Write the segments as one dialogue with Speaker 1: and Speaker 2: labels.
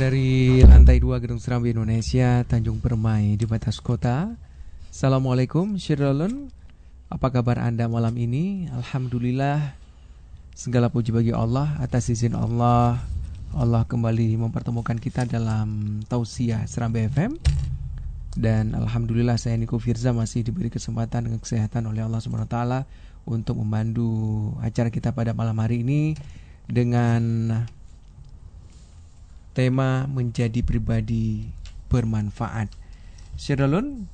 Speaker 1: dari lantai 2 Gedung Serambi Indonesia, Tanjung Permai di batas kota. Assalamualaikum, Syirulun. Apa kabar Anda malam ini? Alhamdulillah, segala puji bagi Allah atas izin Allah. Allah kembali mempertemukan kita dalam tausiah Serambi FM. Dan Alhamdulillah saya Niko Firza masih diberi kesempatan dengan kesehatan oleh Allah SWT untuk membantu acara kita pada malam hari ini dengan tema menjadi pribadi bermanfaat. Syedalun,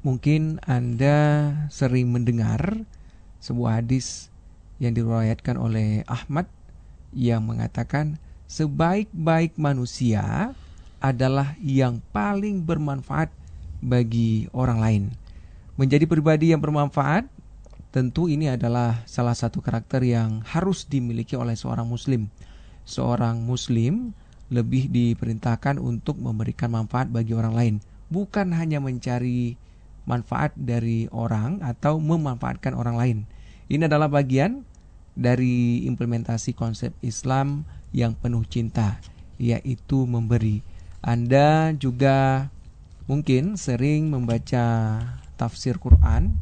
Speaker 1: mungkin Anda sering mendengar sebuah hadis yang diriwayatkan oleh Ahmad yang mengatakan sebaik-baik manusia adalah yang paling bermanfaat bagi orang lain. Menjadi pribadi yang bermanfaat tentu ini adalah salah satu karakter yang harus dimiliki oleh seorang muslim seorang muslim lebih diperintahkan untuk memberikan manfaat bagi orang lain, bukan hanya mencari manfaat dari orang atau memanfaatkan orang lain. Ini adalah bagian dari implementasi konsep Islam yang penuh cinta, yaitu memberi. Anda juga mungkin sering membaca tafsir Quran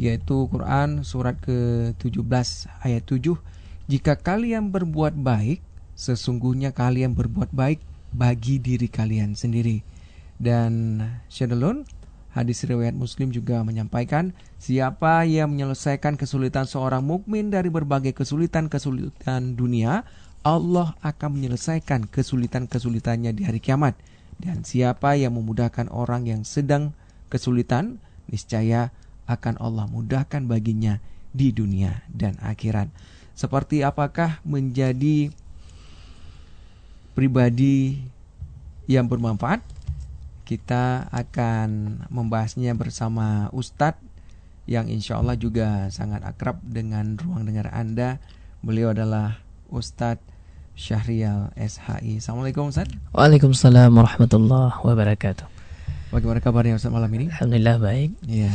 Speaker 1: yaitu Quran surat ke-17 ayat 7 jika kalian berbuat baik, sesungguhnya kalian berbuat baik bagi diri kalian sendiri. Dan Syedalun, hadis riwayat Muslim juga menyampaikan, siapa yang menyelesaikan kesulitan seorang mukmin dari berbagai kesulitan-kesulitan dunia, Allah akan menyelesaikan kesulitan-kesulitannya di hari kiamat. Dan siapa yang memudahkan orang yang sedang kesulitan, niscaya akan Allah mudahkan baginya di dunia dan akhirat seperti apakah menjadi pribadi yang bermanfaat kita akan membahasnya bersama Ustadz yang insya Allah juga sangat akrab dengan ruang dengar Anda. Beliau adalah Ustadz Syahrial SHI Assalamualaikum Ustadz.
Speaker 2: Waalaikumsalam warahmatullahi wabarakatuh.
Speaker 1: Bagaimana kabarnya Ustadz malam ini?
Speaker 2: Alhamdulillah baik.
Speaker 1: Ya,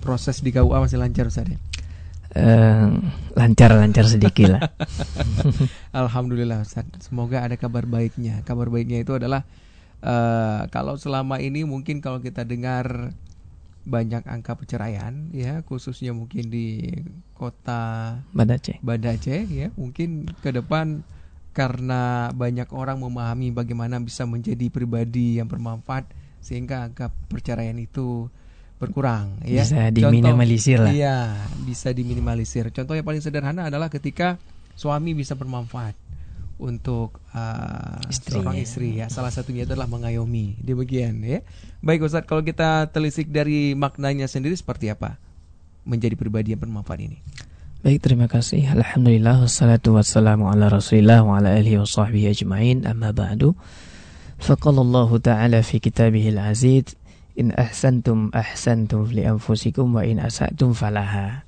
Speaker 1: proses di KUA masih lancar Ustadz ya?
Speaker 2: Lancar-lancar uh, sedikit lah.
Speaker 1: Alhamdulillah Ustaz. Semoga ada kabar baiknya. Kabar baiknya itu adalah uh, kalau selama ini mungkin kalau kita dengar banyak angka perceraian ya khususnya mungkin di kota
Speaker 2: Badace.
Speaker 1: Badace ya mungkin ke depan karena banyak orang memahami bagaimana bisa menjadi pribadi yang bermanfaat sehingga angka perceraian itu berkurang
Speaker 2: ya. Bisa diminimalisir
Speaker 1: lah. Iya, bisa diminimalisir. Contoh yang paling sederhana adalah ketika suami bisa bermanfaat untuk uh, seorang istri ya. Salah satunya adalah mengayomi. Demikian ya. Baik Ustaz, kalau kita telisik dari maknanya sendiri seperti apa menjadi pribadi yang bermanfaat ini?
Speaker 2: Baik, terima kasih. Alhamdulillah wassalatu wassalamu ala Rasulillah wa ala alihi wa sahbihi ajma'in. Amma ba'du. Faqalallahu ta'ala fi kitabihil aziz In ahsantum ahsantum li anfusikum wa in asatum falaha.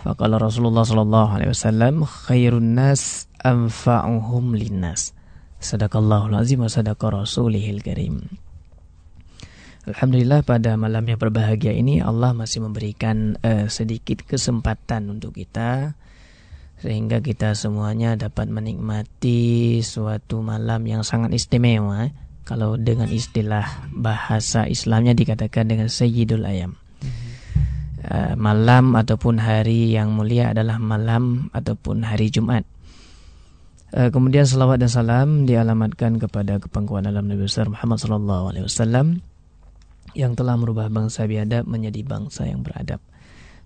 Speaker 2: Faqala Rasulullah sallallahu alaihi wasallam khairun nas anfa'uhum linnas. Sadaqallahul azim wa sadaqa rasulihil karim. Alhamdulillah pada malam yang berbahagia ini Allah masih memberikan uh, sedikit kesempatan untuk kita sehingga kita semuanya dapat menikmati suatu malam yang sangat istimewa kalau dengan istilah bahasa Islamnya dikatakan dengan Sayyidul Ayam. Uh, malam ataupun hari yang mulia adalah malam ataupun hari Jumat. Uh, kemudian salawat dan salam dialamatkan kepada kepangkuan alam Nabi besar Muhammad sallallahu alaihi wasallam yang telah merubah bangsa biadab menjadi bangsa yang beradab.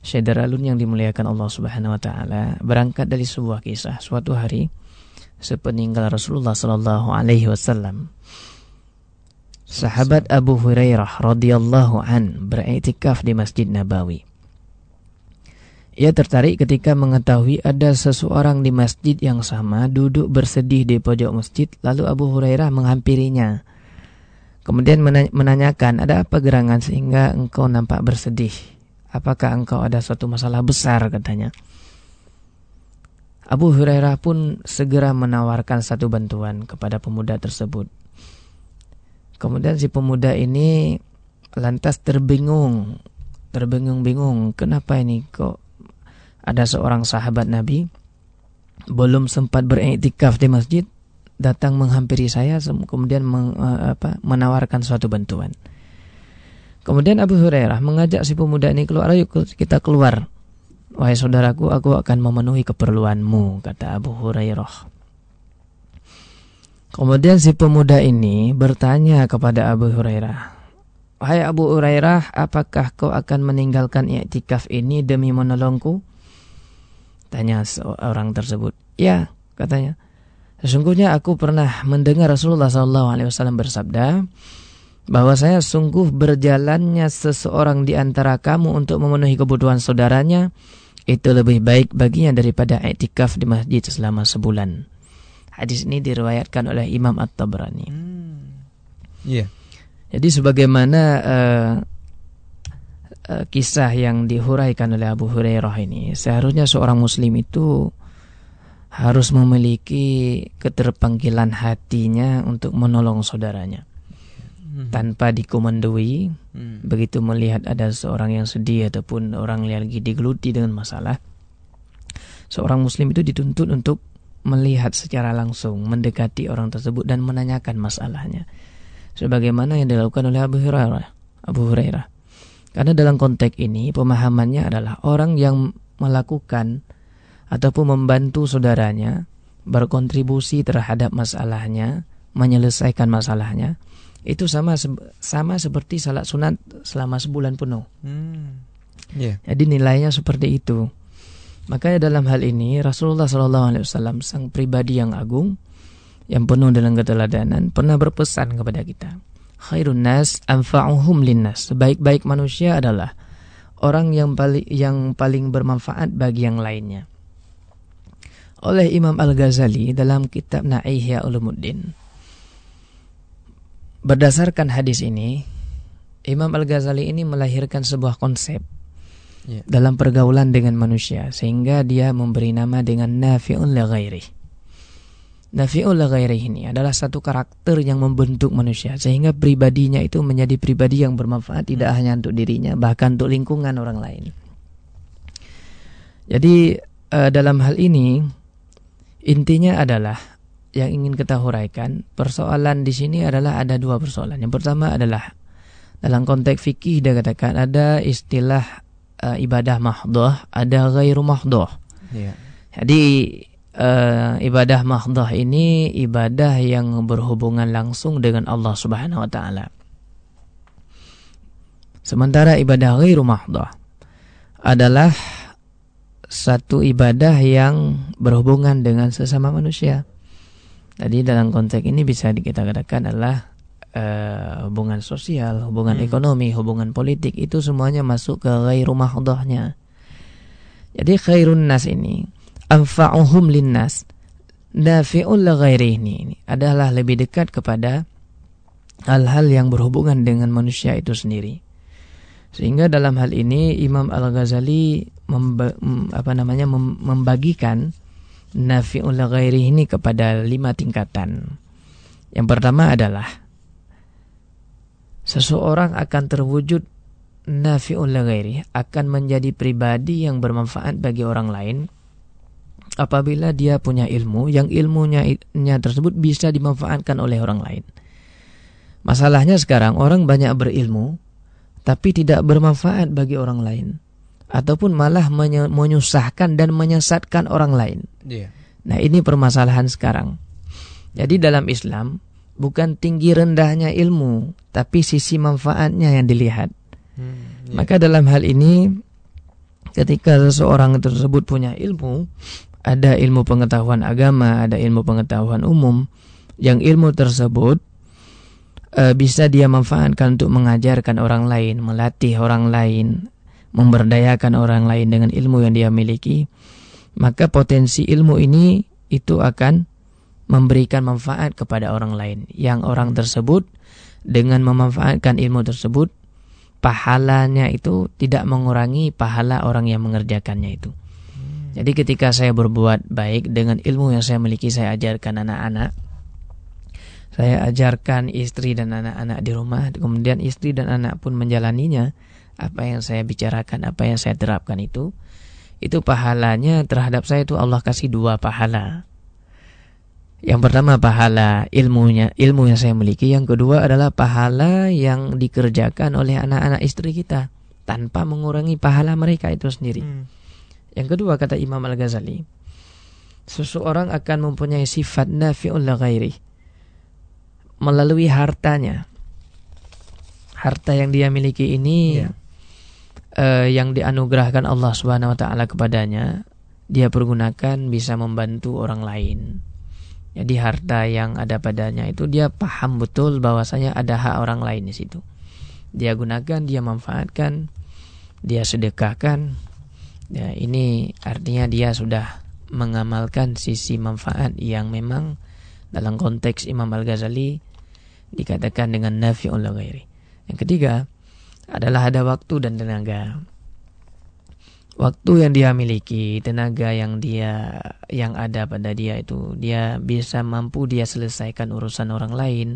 Speaker 2: Syedar alun yang dimuliakan Allah Subhanahu wa taala berangkat dari sebuah kisah suatu hari sepeninggal Rasulullah sallallahu alaihi wasallam Sahabat Abu Hurairah radhiyallahu an beriktikaf di Masjid Nabawi. Ia tertarik ketika mengetahui ada seseorang di masjid yang sama duduk bersedih di pojok masjid, lalu Abu Hurairah menghampirinya. Kemudian menanyakan, ada apa gerangan sehingga engkau nampak bersedih? Apakah engkau ada suatu masalah besar katanya? Abu Hurairah pun segera menawarkan satu bantuan kepada pemuda tersebut. Kemudian si pemuda ini lantas terbingung, terbingung-bingung, kenapa ini kok ada seorang sahabat Nabi belum sempat beriktikaf di masjid datang menghampiri saya kemudian meng, uh, apa, menawarkan suatu bantuan. Kemudian Abu Hurairah mengajak si pemuda ini keluar, ayo kita keluar. Wahai saudaraku, aku akan memenuhi keperluanmu, kata Abu Hurairah. Kemudian si pemuda ini bertanya kepada Abu Hurairah, Wahai Abu Hurairah, apakah kau akan meninggalkan i'tikaf ini demi menolongku? Tanya seorang tersebut. Ya, katanya. Sesungguhnya aku pernah mendengar Rasulullah SAW bersabda bahwa saya sungguh berjalannya seseorang di antara kamu untuk memenuhi kebutuhan saudaranya itu lebih baik baginya daripada i'tikaf di masjid selama sebulan. Hadis ini diriwayatkan oleh Imam At-Tabrani. Hmm.
Speaker 1: Yeah.
Speaker 2: Jadi sebagaimana uh, uh, kisah yang dihuraikan oleh Abu Hurairah ini, seharusnya seorang muslim itu harus memiliki keterpanggilan hatinya untuk menolong saudaranya. Hmm. Tanpa dikomandoi, hmm. begitu melihat ada seorang yang sedih ataupun orang yang lagi digeluti dengan masalah, seorang muslim itu dituntut untuk melihat secara langsung, mendekati orang tersebut dan menanyakan masalahnya sebagaimana yang dilakukan oleh Abu Hurairah. Abu Hurairah. Karena dalam konteks ini pemahamannya adalah orang yang melakukan ataupun membantu saudaranya berkontribusi terhadap masalahnya, menyelesaikan masalahnya, itu sama sama seperti salat sunat selama sebulan penuh. Hmm. Yeah. Jadi nilainya seperti itu. Makanya dalam hal ini Rasulullah SAW sang pribadi yang agung yang penuh dengan keteladanan pernah berpesan kepada kita. Khairun nas anfa'uhum linnas. Sebaik-baik manusia adalah orang yang paling yang paling bermanfaat bagi yang lainnya. Oleh Imam Al-Ghazali dalam kitab Na'ihya Ulumuddin. Berdasarkan hadis ini, Imam Al-Ghazali ini melahirkan sebuah konsep yeah. dalam pergaulan dengan manusia sehingga dia memberi nama dengan nafi'un li ghairi Nafi'ul ghairi ini adalah satu karakter yang membentuk manusia sehingga pribadinya itu menjadi pribadi yang bermanfaat tidak hmm. hanya untuk dirinya bahkan untuk lingkungan orang lain. Jadi uh, dalam hal ini intinya adalah yang ingin kita huraikan persoalan di sini adalah ada dua persoalan. Yang pertama adalah dalam konteks fikih dia katakan ada istilah uh, ibadah mahdoh, ada ghairu mahdoh. Yeah. Jadi uh, ibadah mahdoh ini ibadah yang berhubungan langsung dengan Allah Subhanahu wa taala. Sementara ibadah ghairu mahdoh adalah satu ibadah yang berhubungan dengan sesama manusia. Jadi dalam konteks ini bisa kita katakan adalah uh, hubungan sosial, hubungan hmm. ekonomi, hubungan politik itu semuanya masuk ke ghairu mahdohnya. Jadi khairun nas ini anfa'uhum linnas nafi'ul ghairi ini adalah lebih dekat kepada hal-hal yang berhubungan dengan manusia itu sendiri. Sehingga dalam hal ini Imam Al-Ghazali apa namanya membagikan nafi'ul ghairi ini kepada lima tingkatan. Yang pertama adalah seseorang akan terwujud nafi'ul ghairi akan menjadi pribadi yang bermanfaat bagi orang lain apabila dia punya ilmu yang ilmunya tersebut bisa dimanfaatkan oleh orang lain. Masalahnya sekarang orang banyak berilmu tapi tidak bermanfaat bagi orang lain ataupun malah menyusahkan dan menyesatkan orang lain. Yeah. Nah, ini permasalahan sekarang. Jadi dalam Islam bukan tinggi rendahnya ilmu, tapi sisi manfaatnya yang dilihat. Hmm, yeah. Maka dalam hal ini ketika seseorang tersebut punya ilmu, ada ilmu pengetahuan agama, ada ilmu pengetahuan umum, yang ilmu tersebut e, bisa dia manfaatkan untuk mengajarkan orang lain, melatih orang lain, memberdayakan orang lain dengan ilmu yang dia miliki, maka potensi ilmu ini itu akan memberikan manfaat kepada orang lain. Yang orang tersebut dengan memanfaatkan ilmu tersebut, pahalanya itu tidak mengurangi pahala orang yang mengerjakannya itu. Jadi ketika saya berbuat baik dengan ilmu yang saya miliki saya ajarkan anak-anak. Saya ajarkan istri dan anak-anak di rumah, kemudian istri dan anak pun menjalaninya. Apa yang saya bicarakan, apa yang saya terapkan itu, itu pahalanya terhadap saya itu Allah kasih dua pahala. Yang pertama pahala ilmunya, ilmu yang saya miliki. Yang kedua adalah pahala yang dikerjakan oleh anak-anak istri kita tanpa mengurangi pahala mereka itu sendiri. Hmm. Yang kedua kata Imam Al-Ghazali, seseorang akan mempunyai sifat nafi'ul ghairi melalui hartanya. Harta yang dia miliki ini yeah. uh, yang dianugerahkan Allah Subhanahu wa taala kepadanya, dia pergunakan bisa membantu orang lain jadi harta yang ada padanya itu dia paham betul bahwasanya ada hak orang lain di situ. Dia gunakan, dia manfaatkan, dia sedekahkan. Ya, ini artinya dia sudah mengamalkan sisi manfaat yang memang dalam konteks Imam Al-Ghazali dikatakan dengan nafi'ul ghairi. Yang ketiga adalah ada waktu dan tenaga waktu yang dia miliki, tenaga yang dia yang ada pada dia itu dia bisa mampu dia selesaikan urusan orang lain,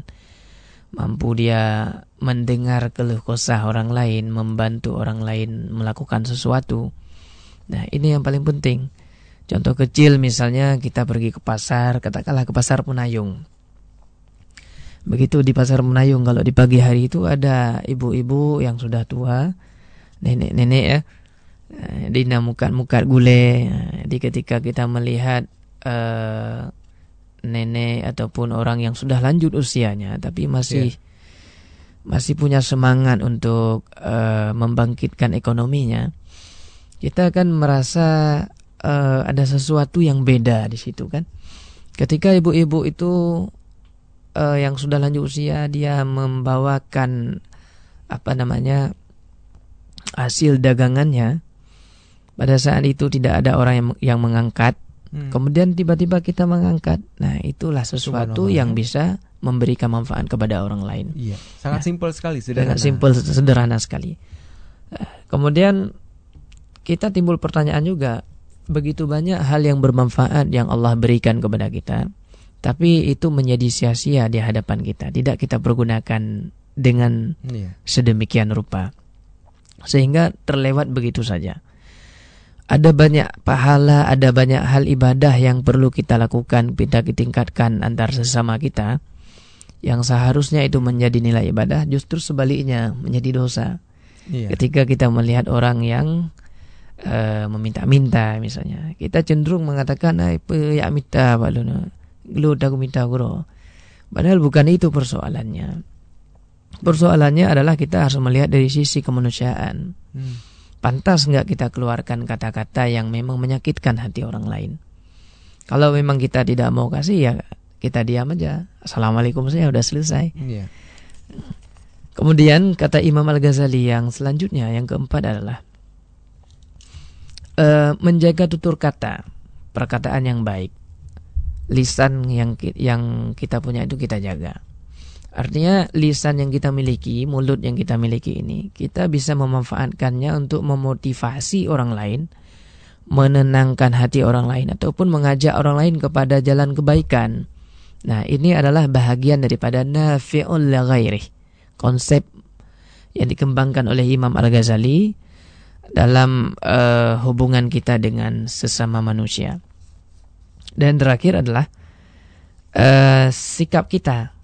Speaker 2: mampu dia mendengar keluh kesah orang lain, membantu orang lain melakukan sesuatu. Nah, ini yang paling penting. Contoh kecil misalnya kita pergi ke pasar, katakanlah ke pasar Punayung. Begitu di pasar Punayung kalau di pagi hari itu ada ibu-ibu yang sudah tua, nenek-nenek ya, Eh, dinamukan mukat gule. Eh, jadi ketika kita melihat uh, nenek ataupun orang yang sudah lanjut usianya tapi masih yeah. masih punya semangat untuk uh, membangkitkan ekonominya, kita akan merasa uh, ada sesuatu yang beda di situ kan. Ketika ibu-ibu itu uh, yang sudah lanjut usia dia membawakan apa namanya hasil dagangannya pada saat itu tidak ada orang yang, yang mengangkat, hmm. kemudian tiba-tiba kita mengangkat. Nah, itulah sesuatu yang bisa memberikan manfaat kepada orang lain.
Speaker 1: Iya, sangat nah, simpel sekali,
Speaker 2: sederhana. Sangat simpel, sederhana sekali. Eh, kemudian kita timbul pertanyaan juga, begitu banyak hal yang bermanfaat yang Allah berikan kepada kita, tapi itu menjadi sia-sia di hadapan kita, tidak kita pergunakan dengan iya. sedemikian rupa, sehingga terlewat begitu saja. Ada banyak pahala, ada banyak hal ibadah yang perlu kita lakukan, kita tingkatkan antar sesama kita. Yang seharusnya itu menjadi nilai ibadah, justru sebaliknya menjadi dosa. Iya. Ketika kita melihat orang yang uh, meminta-minta misalnya, kita cenderung mengatakan, ya minta baluna, lu aku minta guru. Padahal bukan itu persoalannya. Persoalannya adalah kita harus melihat dari sisi kemanusiaan. Hmm Pantas nggak kita keluarkan kata-kata yang memang menyakitkan hati orang lain? Kalau memang kita tidak mau kasih ya kita diam aja. Assalamualaikum saya udah selesai. Yeah. Kemudian kata Imam Al Ghazali yang selanjutnya yang keempat adalah uh, menjaga tutur kata, perkataan yang baik, lisan yang yang kita punya itu kita jaga. Artinya lisan yang kita miliki, mulut yang kita miliki ini, kita bisa memanfaatkannya untuk memotivasi orang lain, menenangkan hati orang lain ataupun mengajak orang lain kepada jalan kebaikan. Nah, ini adalah bahagian daripada nafi'ul ghairi. Konsep yang dikembangkan oleh Imam Al-Ghazali dalam uh, hubungan kita dengan sesama manusia. Dan terakhir adalah uh, sikap kita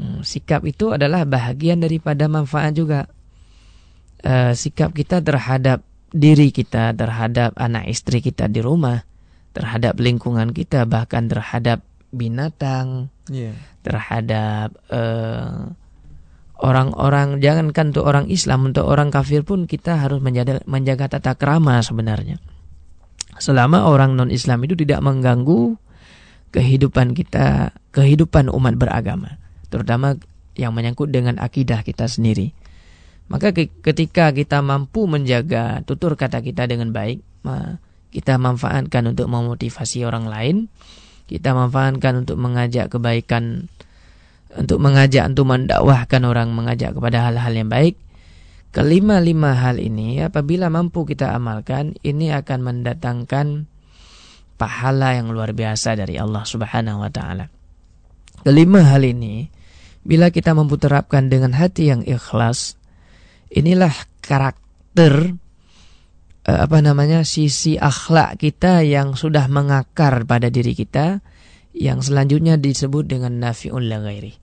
Speaker 2: Hmm, sikap itu adalah bahagian daripada manfaat juga. Uh, sikap kita terhadap diri kita, terhadap anak istri kita di rumah, terhadap lingkungan kita, bahkan terhadap binatang, yeah. terhadap uh, orang-orang, jangankan untuk orang Islam, untuk orang kafir pun kita harus menjaga, menjaga tata krama sebenarnya. Selama orang non-Islam itu tidak mengganggu kehidupan kita, kehidupan umat beragama terutama yang menyangkut dengan akidah kita sendiri. Maka ketika kita mampu menjaga tutur kata kita dengan baik, kita manfaatkan untuk memotivasi orang lain, kita manfaatkan untuk mengajak kebaikan, untuk mengajak untuk mendakwahkan orang, mengajak kepada hal-hal yang baik. Kelima-lima hal ini apabila mampu kita amalkan, ini akan mendatangkan pahala yang luar biasa dari Allah Subhanahu wa taala. Kelima hal ini Bila kita mampu terapkan dengan hati yang ikhlas, inilah karakter eh, apa namanya sisi akhlak kita yang sudah mengakar pada diri kita Yang selanjutnya disebut dengan nafi'un la ghairi.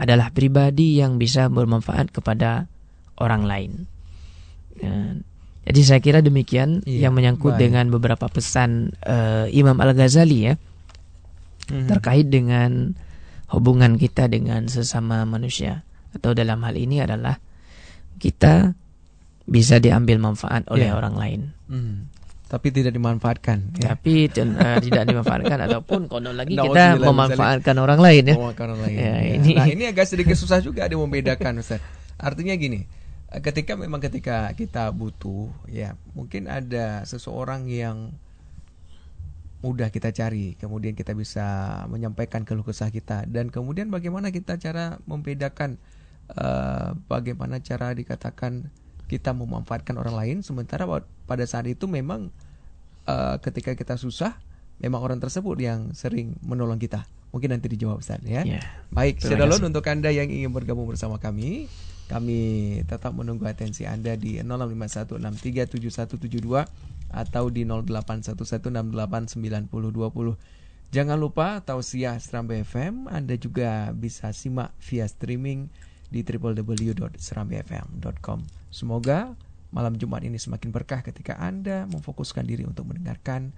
Speaker 2: Adalah pribadi yang bisa bermanfaat kepada orang lain. Ya. Jadi saya kira demikian iya, yang menyangkut baik. dengan beberapa pesan uh, Imam Al-Ghazali ya. Hmm. Terkait dengan hubungan kita dengan sesama manusia atau dalam hal ini adalah kita bisa diambil manfaat oleh yeah. orang lain. Hmm
Speaker 1: tapi tidak dimanfaatkan.
Speaker 2: Ya. Tapi uh, tidak dimanfaatkan ataupun konon lagi nah, kita memanfaatkan misalnya, orang lain ya. Memanfaatkan orang lain.
Speaker 1: Ya, ya. Ini. Nah ini agak sedikit susah juga ada membedakan Ustaz. Artinya gini, ketika memang ketika kita butuh ya mungkin ada seseorang yang mudah kita cari, kemudian kita bisa menyampaikan keluh kesah kita dan kemudian bagaimana kita cara membedakan uh, bagaimana cara dikatakan kita memanfaatkan orang lain sementara pada saat itu memang uh, ketika kita susah memang orang tersebut yang sering menolong kita. Mungkin nanti dijawab Ustaz ya. Yeah. Baik, Sedalon untuk Anda yang ingin bergabung bersama kami, kami tetap menunggu atensi Anda di 0651637172 atau di 0811689020. Jangan lupa tausiah Serambi FM Anda juga bisa simak via streaming di www.serambifm.com. Semoga malam Jumat ini semakin berkah ketika Anda memfokuskan diri untuk mendengarkan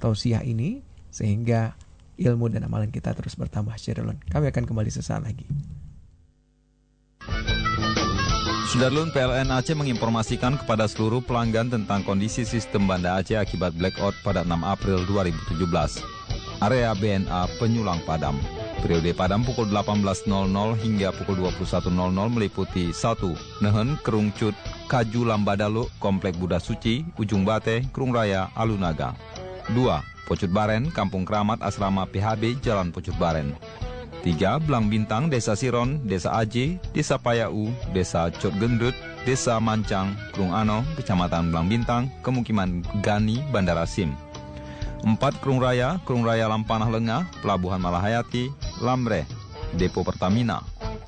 Speaker 1: tausiah ini sehingga ilmu dan amalan kita terus bertambah Syirulun. Kami akan kembali sesaat lagi.
Speaker 3: Sudarlun PLN Aceh menginformasikan kepada seluruh pelanggan tentang kondisi sistem Banda Aceh akibat blackout pada 6 April 2017. Area BNA Penyulang Padam. Periode padam pukul 18.00 hingga pukul 21.00 meliputi 1. Nehen Kerungcut Kaju Lambadalu Komplek Buddha Suci Ujung Bate Kerung Raya Alunaga 2. Pocut Baren Kampung Keramat Asrama PHB Jalan Pocut Baren 3. Belang Bintang Desa Siron Desa Aji Desa Payau Desa Cot Gendut Desa Mancang Kerung Ano Kecamatan Belang Bintang Kemukiman Gani Bandara Sim 4. Kerung Raya, Kerung Raya Lampanah Lengah, Pelabuhan Malahayati, Lamre, Depo Pertamina.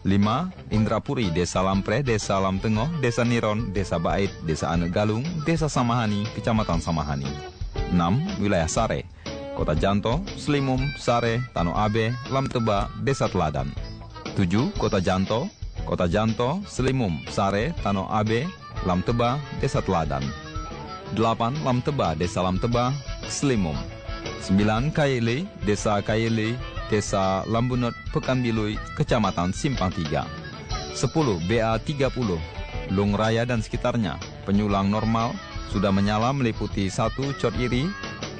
Speaker 3: 5. Indrapuri, Desa Lampre, Desa Lam Tengah, Desa Niron, Desa Bait, Desa Ane Galung, Desa Samahani, Kecamatan Samahani. 6. Wilayah Sare, Kota Janto, Selimum, Sare, Tano Abe, Lam Teba, Desa Teladan. 7. Kota Janto, Kota Janto, Selimum, Sare, Tano Abe, Lam Teba, Desa Teladan. 8. Lam Teba, Desa Lam Teba, Selimum. 9. Kayele, Desa Kayele, Desa Lambunot, Pekanbilui, Kecamatan Simpang 3. 10. BA 30, Lung Raya dan sekitarnya, penyulang normal, sudah menyala meliputi 1. Cor Iri,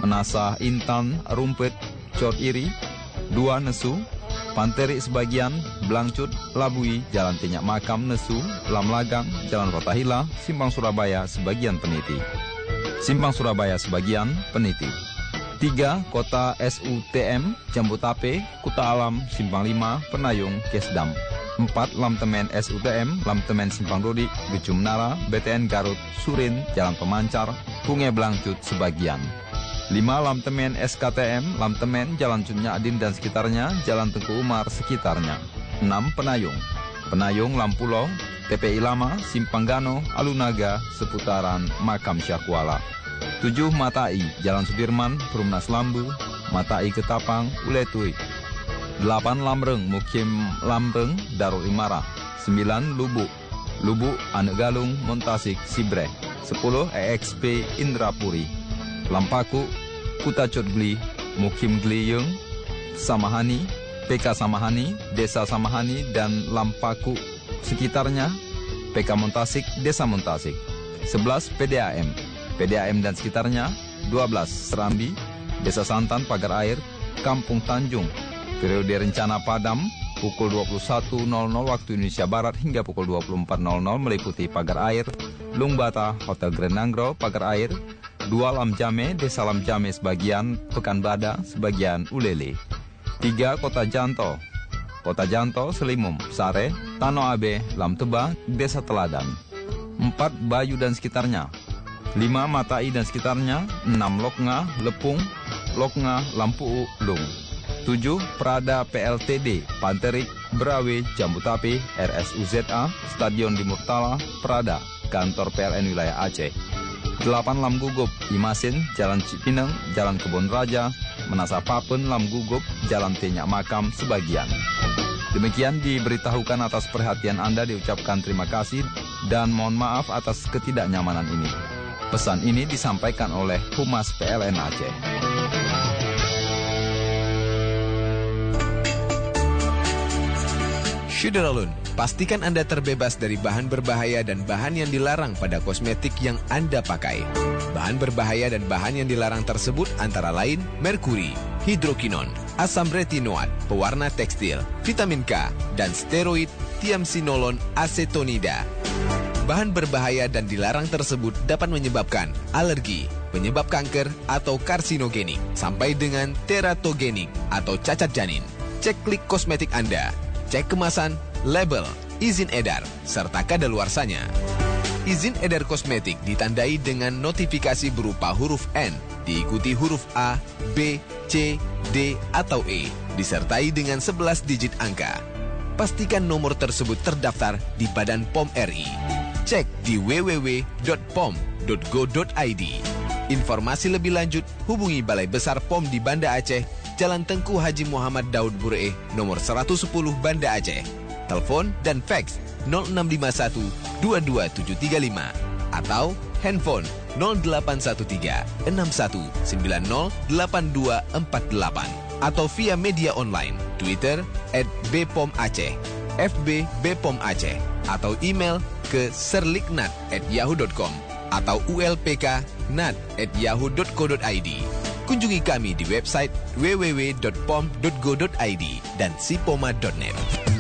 Speaker 3: Menasah Intan, Rumpet, Cor Iri, 2. Nesu, Panterik sebagian, Blangcut, Labui, Jalan Tinyak Makam, Nesu, Lam Lagang, Jalan Rotahila, Simpang Surabaya, sebagian peniti. Simpang Surabaya sebagian, peniti. 3. Kota SUTM, Jambu Tape, Kuta Alam, Simpang 5, Penayung, Kesdam. 4. Lamtemen SUTM, Lamtemen Simpang Dodi, Gecum Nara, BTN Garut, Surin, Jalan Pemancar, Punge Blangcut sebagian. 5. Lamtemen SKTM, Lamtemen, Jalan Cunnya Adin dan sekitarnya, Jalan Tengku Umar sekitarnya. 6. Penayung, Penayung Lampulo, TPI Lama, Simpang Gano, Alunaga, seputaran Makam Syakwala. 7. Matai, Jalan Sudirman, Perumnas Lambu, Matai Ketapang, Uletui. 8. Lamreng, Mukim Lamreng, Darul Imara. 9. Lubuk, Lubuk, Anek Galung, Montasik, Sibre. 10. EXP Indrapuri. Lampaku, Kutacot Gli, Mukim Gliyung, Samahani, PK Samahani, Desa Samahani, dan Lampaku sekitarnya, PK Montasik, Desa Montasik. 11. PDAM, PDAM dan sekitarnya, 12 Serambi, Desa Santan, Pagar Air, Kampung Tanjung. Periode rencana padam pukul 21.00 waktu Indonesia Barat hingga pukul 24.00 meliputi Pagar Air, Lungbata, Hotel Grand Nanggro, Pagar Air, Dua Lam Jame, Desa Lam Jame sebagian, Pekan Bada, sebagian Ulele. Tiga Kota Janto, Kota Janto, Selimum, Sare, Tano Abe, Lam Teba, Desa Teladan. Empat Bayu dan sekitarnya, 5. Matai dan sekitarnya 6. Loknga, Lepung, Loknga, Lampu, Lung 7. Prada PLTD, Panterik, Berawe, Jambutapi, RSUZA, Stadion di Murtala, Prada, Kantor PLN Wilayah Aceh 8. Lam Gugup, Imasin, Jalan Cipinang, Jalan Kebun Raja, menasa papen lam gugup jalan tenyak makam sebagian. Demikian diberitahukan atas perhatian Anda diucapkan terima kasih dan mohon maaf atas ketidaknyamanan ini. Pesan ini disampaikan oleh Humas PLN Aceh.
Speaker 4: Syederalun, pastikan Anda terbebas dari bahan berbahaya dan bahan yang dilarang pada kosmetik yang Anda pakai. Bahan berbahaya dan bahan yang dilarang tersebut antara lain merkuri, hidrokinon, asam retinoat, pewarna tekstil, vitamin K, dan steroid tiamsinolon acetonida. Bahan berbahaya dan dilarang tersebut dapat menyebabkan alergi, penyebab kanker atau karsinogenik, sampai dengan teratogenik atau cacat janin. Cek klik kosmetik Anda cek kemasan, label, izin edar, serta kadaluarsanya. Izin edar kosmetik ditandai dengan notifikasi berupa huruf N, diikuti huruf A, B, C, D, atau E, disertai dengan 11 digit angka. Pastikan nomor tersebut terdaftar di Badan POM RI. Cek di www.pom.go.id. Informasi lebih lanjut hubungi Balai Besar POM di Banda Aceh Jalan Tengku Haji Muhammad Daud Bureh, nomor 110 Banda Aceh. Telepon dan fax 0651 22735 atau handphone 0813 atau via media online Twitter at Bpom Aceh, FB Bpom Aceh atau email ke serliknat at yahoo.com atau ulpk.nat at yahoo.co.id. Kunjungi kami di website www.pom.go.id dan sipoma.net.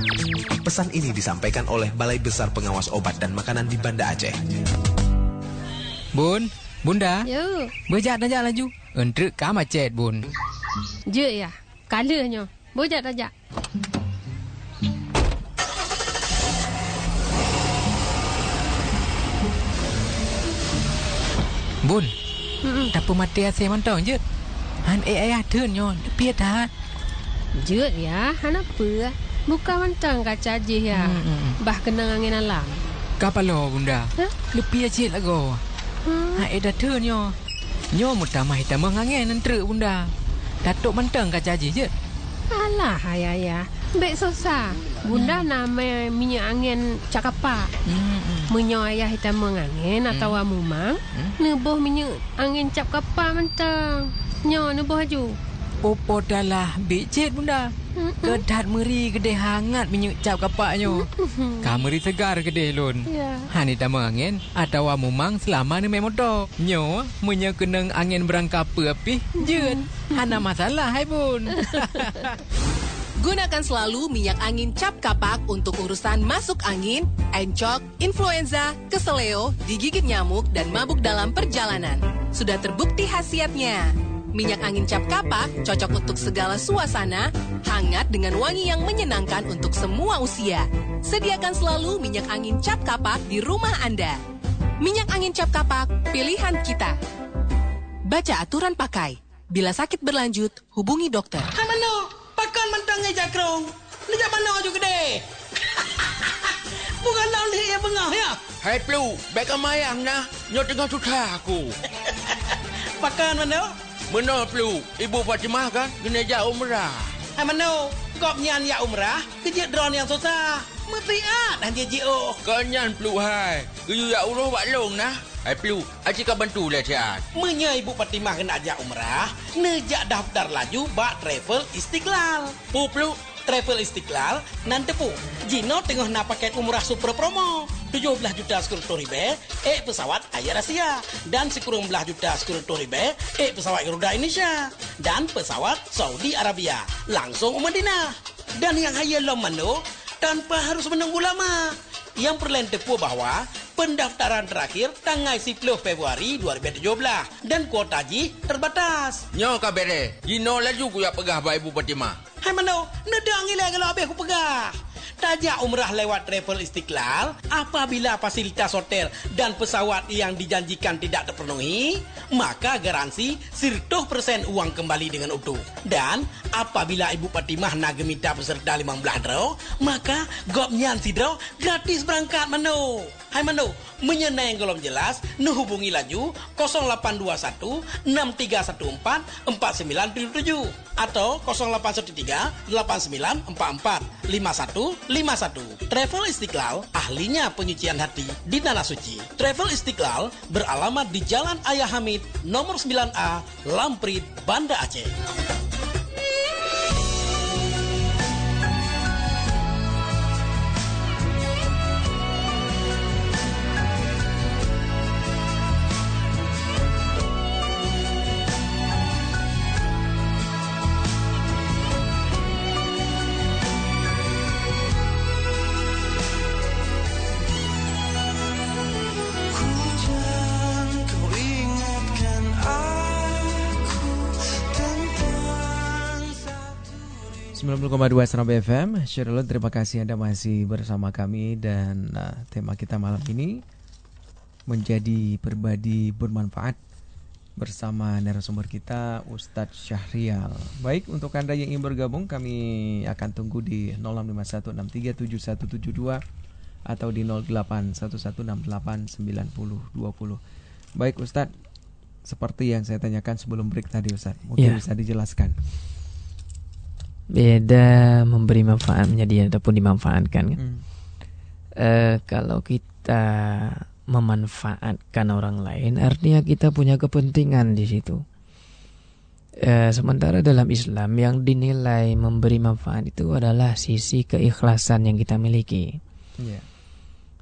Speaker 4: Pesan ini disampaikan oleh Balai Besar Pengawas Obat dan Makanan di Banda Aceh.
Speaker 1: Bun, Bunda.
Speaker 5: Yo.
Speaker 1: Bejat aja laju. Untuk kam Aceh, Bun.
Speaker 5: Je ya. Kalanya. Bojat aja.
Speaker 1: Bun. Mm-mm. Tak mati saya mantau je. Han eh ayah turn nyo. Lebih dah.
Speaker 5: Je ya. Han apa? Bukan mantang kaca je ya.
Speaker 1: Mm-mm.
Speaker 5: Bah kena angin alam.
Speaker 1: Kapalo, Bunda.
Speaker 5: Hah?
Speaker 1: Lebih aja lagu.
Speaker 5: Hmm.
Speaker 1: Ha dah turn nyo. Nyo mutamah hitam mengangin nanti Bunda. Datuk mantang kaca je je.
Speaker 5: Alah ayah ya. Baik susah. Bunda nama minyak angin cakapa.
Speaker 1: Hmm.
Speaker 5: Menyo ayah hitam mengangin atau amumang.
Speaker 1: Hmm.
Speaker 5: Nebuh minyak angin cap kapal mentang. Nyo nebuh aju.
Speaker 1: Popo dalah becet Bunda. Kedat meri gede hangat minyak cap kapaknyo. Kameri segar gede lun.
Speaker 5: Ya.
Speaker 1: Hani dah mengangin atau amumang selama ni memang motor. Nyo, munya kena angin berangkap api. Jut. Hana masalah hai bun.
Speaker 6: Gunakan selalu minyak angin cap kapak untuk urusan masuk angin, encok, influenza, keseleo, digigit nyamuk, dan mabuk dalam perjalanan. Sudah terbukti khasiatnya. Minyak angin cap kapak cocok untuk segala suasana, hangat dengan wangi yang menyenangkan untuk semua usia. Sediakan selalu minyak angin cap kapak di rumah Anda. Minyak angin cap kapak, pilihan kita. Baca aturan pakai. Bila sakit berlanjut, hubungi dokter.
Speaker 7: Hai mana? Pakan mentang ngai jakrong. Ni jak mana juga deh. Bukan lawan dia yang bengah ya.
Speaker 8: Hai Plu, baik amayang nah. Nyo tengah susah aku.
Speaker 7: Pakan mana?
Speaker 8: Benar Plu, Ibu Fatimah kan kena jauh umrah.
Speaker 7: Hai mana? Kau nyan ya umrah, kerja drone yang susah. Meriat dan dia jio.
Speaker 8: Kanyan Plu hai. Keyu ya Allah buat long nah. Hai Plu, aci kau bantu lah siat.
Speaker 7: Menya Ibu Fatimah kena ajak umrah, nejak daftar laju bak travel Istiqlal.
Speaker 8: Pu Plu,
Speaker 7: Travel Istiqlal nanti pu Jino tengah nak paket umrah super promo. 17 juta sekuritur ribe eh pesawat Air Asia. Dan 19 juta sekuritur ribe eh pesawat Garuda Indonesia. Dan pesawat Saudi Arabia. Langsung ke Madinah. Dan yang haya lomano tanpa harus menunggu lama yang perlahan tepu bahwa pendaftaran terakhir tanggal 10 Februari 2017 dan kuota haji terbatas.
Speaker 8: nyo kabere. Gino laju ku ya pegah ba Ibu Fatimah.
Speaker 7: Hai mano, nedang ilah kalau habis aku pegah. Tajak umrah lewat travel istiqlal apabila fasilitas hotel dan pesawat yang dijanjikan tidak terpenuhi, maka garansi 100% uang kembali dengan utuh. Dan apabila Ibu Fatimah nak minta peserta 15 draw, maka gopnyan si draw gratis berangkat mano. Hai mano, menyenai yang belum jelas, nuhubungi laju 0821 6314 4977 atau 0813 8944 5151. Travel Istiqlal, ahlinya penyucian hati di Tanah Suci. Travel Istiqlal beralamat di Jalan Ayah Hamid, nomor 9A, Lamprit, Banda Aceh.
Speaker 1: 90,2 Serambi FM Syarulun terima kasih Anda masih bersama kami Dan uh, tema kita malam ini Menjadi pribadi bermanfaat Bersama narasumber kita Ustadz Syahrial. Baik untuk Anda yang ingin bergabung Kami akan tunggu di 0651637172 Atau di 0811689020 Baik Ustadz Seperti yang saya tanyakan sebelum break tadi Ustadz Mungkin ya. bisa dijelaskan
Speaker 2: beda memberi manfaat menjadi ataupun dimanfaatkan kan? Hmm. E, kalau kita memanfaatkan orang lain artinya kita punya kepentingan di situ. E, sementara dalam Islam yang dinilai memberi manfaat itu adalah sisi keikhlasan yang kita miliki. Yeah.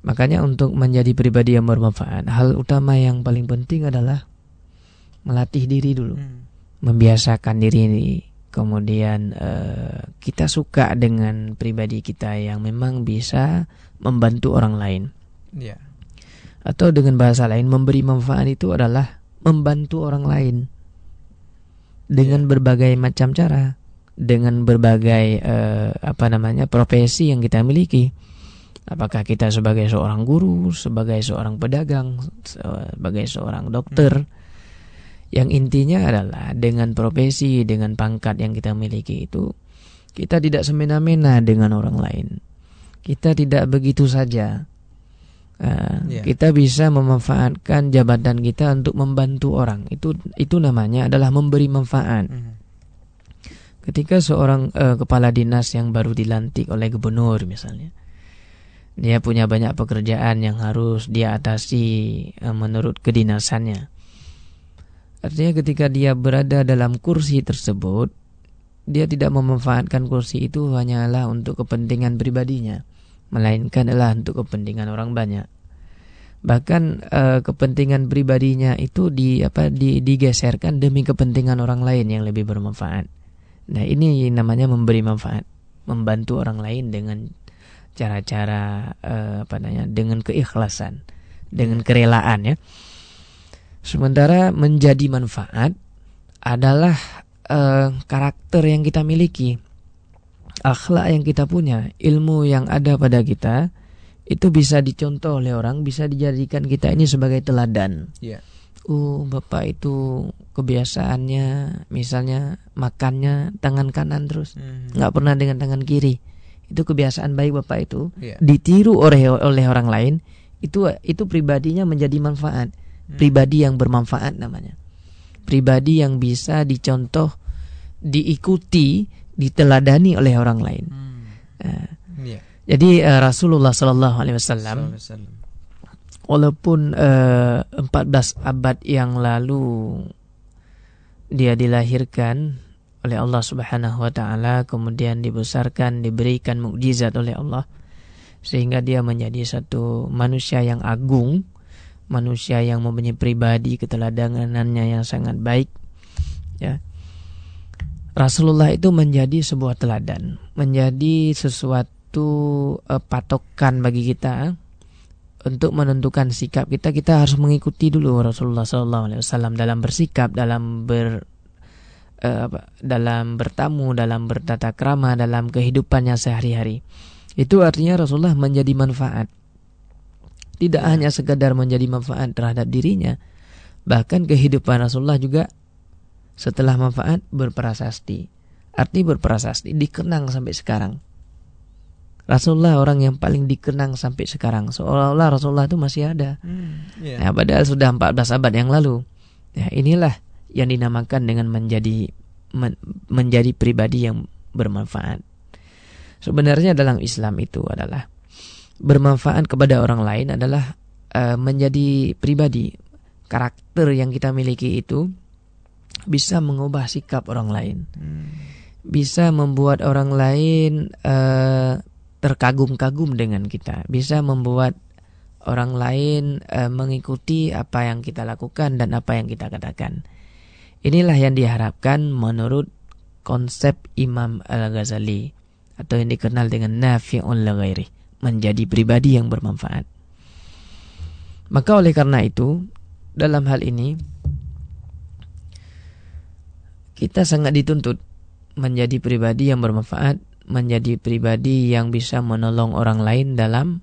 Speaker 2: Makanya untuk menjadi pribadi yang bermanfaat, hal utama yang paling penting adalah melatih diri dulu, hmm. membiasakan diri kemudian uh, kita suka dengan pribadi kita yang memang bisa membantu orang lain. Yeah. Atau dengan bahasa lain memberi manfaat itu adalah membantu orang lain dengan yeah. berbagai macam cara, dengan berbagai uh, apa namanya profesi yang kita miliki. Apakah kita sebagai seorang guru, sebagai seorang pedagang, sebagai seorang dokter, hmm yang intinya adalah dengan profesi, dengan pangkat yang kita miliki itu kita tidak semena-mena dengan orang lain. Kita tidak begitu saja. Uh, yeah. Kita bisa memanfaatkan jabatan kita untuk membantu orang. Itu itu namanya adalah memberi manfaat. Mm. Ketika seorang uh, kepala dinas yang baru dilantik oleh gubernur misalnya, dia punya banyak pekerjaan yang harus dia atasi uh, menurut kedinasannya Artinya ketika dia berada dalam kursi tersebut, dia tidak memanfaatkan kursi itu hanyalah untuk kepentingan pribadinya, melainkan adalah untuk kepentingan orang banyak. Bahkan eh, kepentingan pribadinya itu di apa di, digeserkan demi kepentingan orang lain yang lebih bermanfaat. Nah, ini namanya memberi manfaat, membantu orang lain dengan cara-cara eh, apa namanya? dengan keikhlasan, dengan kerelaan ya. Sementara menjadi manfaat adalah uh, karakter yang kita miliki, akhlak yang kita punya, ilmu yang ada pada kita itu bisa dicontoh oleh orang, bisa dijadikan kita ini sebagai teladan. Yeah. Uh, bapak itu kebiasaannya, misalnya makannya tangan kanan terus, mm. nggak pernah dengan tangan kiri. Itu kebiasaan baik bapak itu, yeah. ditiru oleh oleh orang lain. Itu itu pribadinya menjadi manfaat Hmm. Pribadi yang bermanfaat namanya. Pribadi yang bisa dicontoh diikuti diteladani oleh orang lain. Hmm. uh, yeah. jadi uh, Rasulullah Sallallahu Alaihi Wasallam walaupun uh, eh, 14 abad yang lalu dia dilahirkan oleh Allah Subhanahu wa taala kemudian dibesarkan diberikan mukjizat oleh Allah sehingga dia menjadi satu manusia yang agung manusia yang mempunyai pribadi keteladanannya yang sangat baik ya. Rasulullah itu menjadi sebuah teladan menjadi sesuatu uh, patokan bagi kita untuk menentukan sikap kita. Kita harus mengikuti dulu Rasulullah SAW dalam bersikap dalam ber uh, dalam bertamu dalam bertata krama dalam kehidupannya sehari-hari. Itu artinya Rasulullah menjadi manfaat tidak hanya sekadar menjadi manfaat terhadap dirinya, bahkan kehidupan Rasulullah juga setelah manfaat berprasasti. Arti berprasasti dikenang sampai sekarang. Rasulullah orang yang paling dikenang sampai sekarang. Seolah-olah Rasulullah itu masih ada.
Speaker 1: Hmm, iya.
Speaker 2: Ya, padahal sudah 14 abad yang lalu. Ya, inilah yang dinamakan dengan menjadi men, menjadi pribadi yang bermanfaat. Sebenarnya dalam Islam itu adalah bermanfaat kepada orang lain adalah uh, menjadi pribadi. Karakter yang kita miliki itu bisa mengubah sikap orang lain.
Speaker 1: Hmm.
Speaker 2: Bisa membuat orang lain uh, terkagum-kagum dengan kita, bisa membuat orang lain e, mengikuti apa yang kita lakukan dan apa yang kita katakan. Inilah yang diharapkan menurut konsep Imam Al-Ghazali atau yang dikenal dengan nafi'un ghairi, menjadi pribadi yang bermanfaat. Maka oleh karena itu, dalam hal ini kita sangat dituntut menjadi pribadi yang bermanfaat menjadi pribadi yang bisa menolong orang lain dalam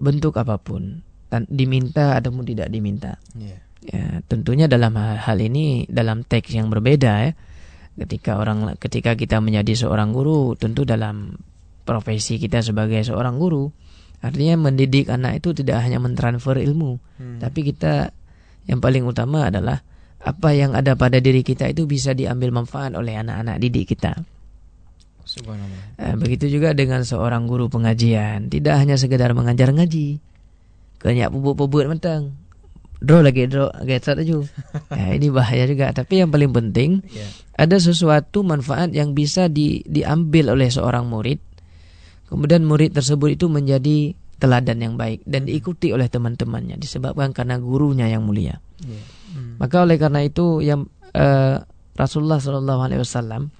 Speaker 2: bentuk apa pun dan diminta ataupun tidak diminta.
Speaker 1: Yeah.
Speaker 2: Ya, tentunya dalam hal, hal ini dalam teks yang berbeda ya. Ketika orang ketika kita menjadi seorang guru, tentu dalam profesi kita sebagai seorang guru, artinya mendidik anak itu tidak hanya mentransfer ilmu, hmm. tapi kita yang paling utama adalah apa yang ada pada diri kita itu bisa diambil manfaat oleh anak-anak didik kita. Eh, begitu juga dengan seorang guru pengajian, tidak hanya sekedar mengajar ngaji. Banyak pupuk-pupuk mentang. Draw lagi draw getar aja. Nah, ini bahaya juga, tapi yang paling penting yeah. ada sesuatu manfaat yang bisa di, diambil oleh seorang murid. Kemudian murid tersebut itu menjadi teladan yang baik dan diikuti oleh teman-temannya disebabkan karena gurunya yang mulia. Yeah. Hmm. Maka oleh karena itu yang uh, Rasulullah Shallallahu alaihi wasallam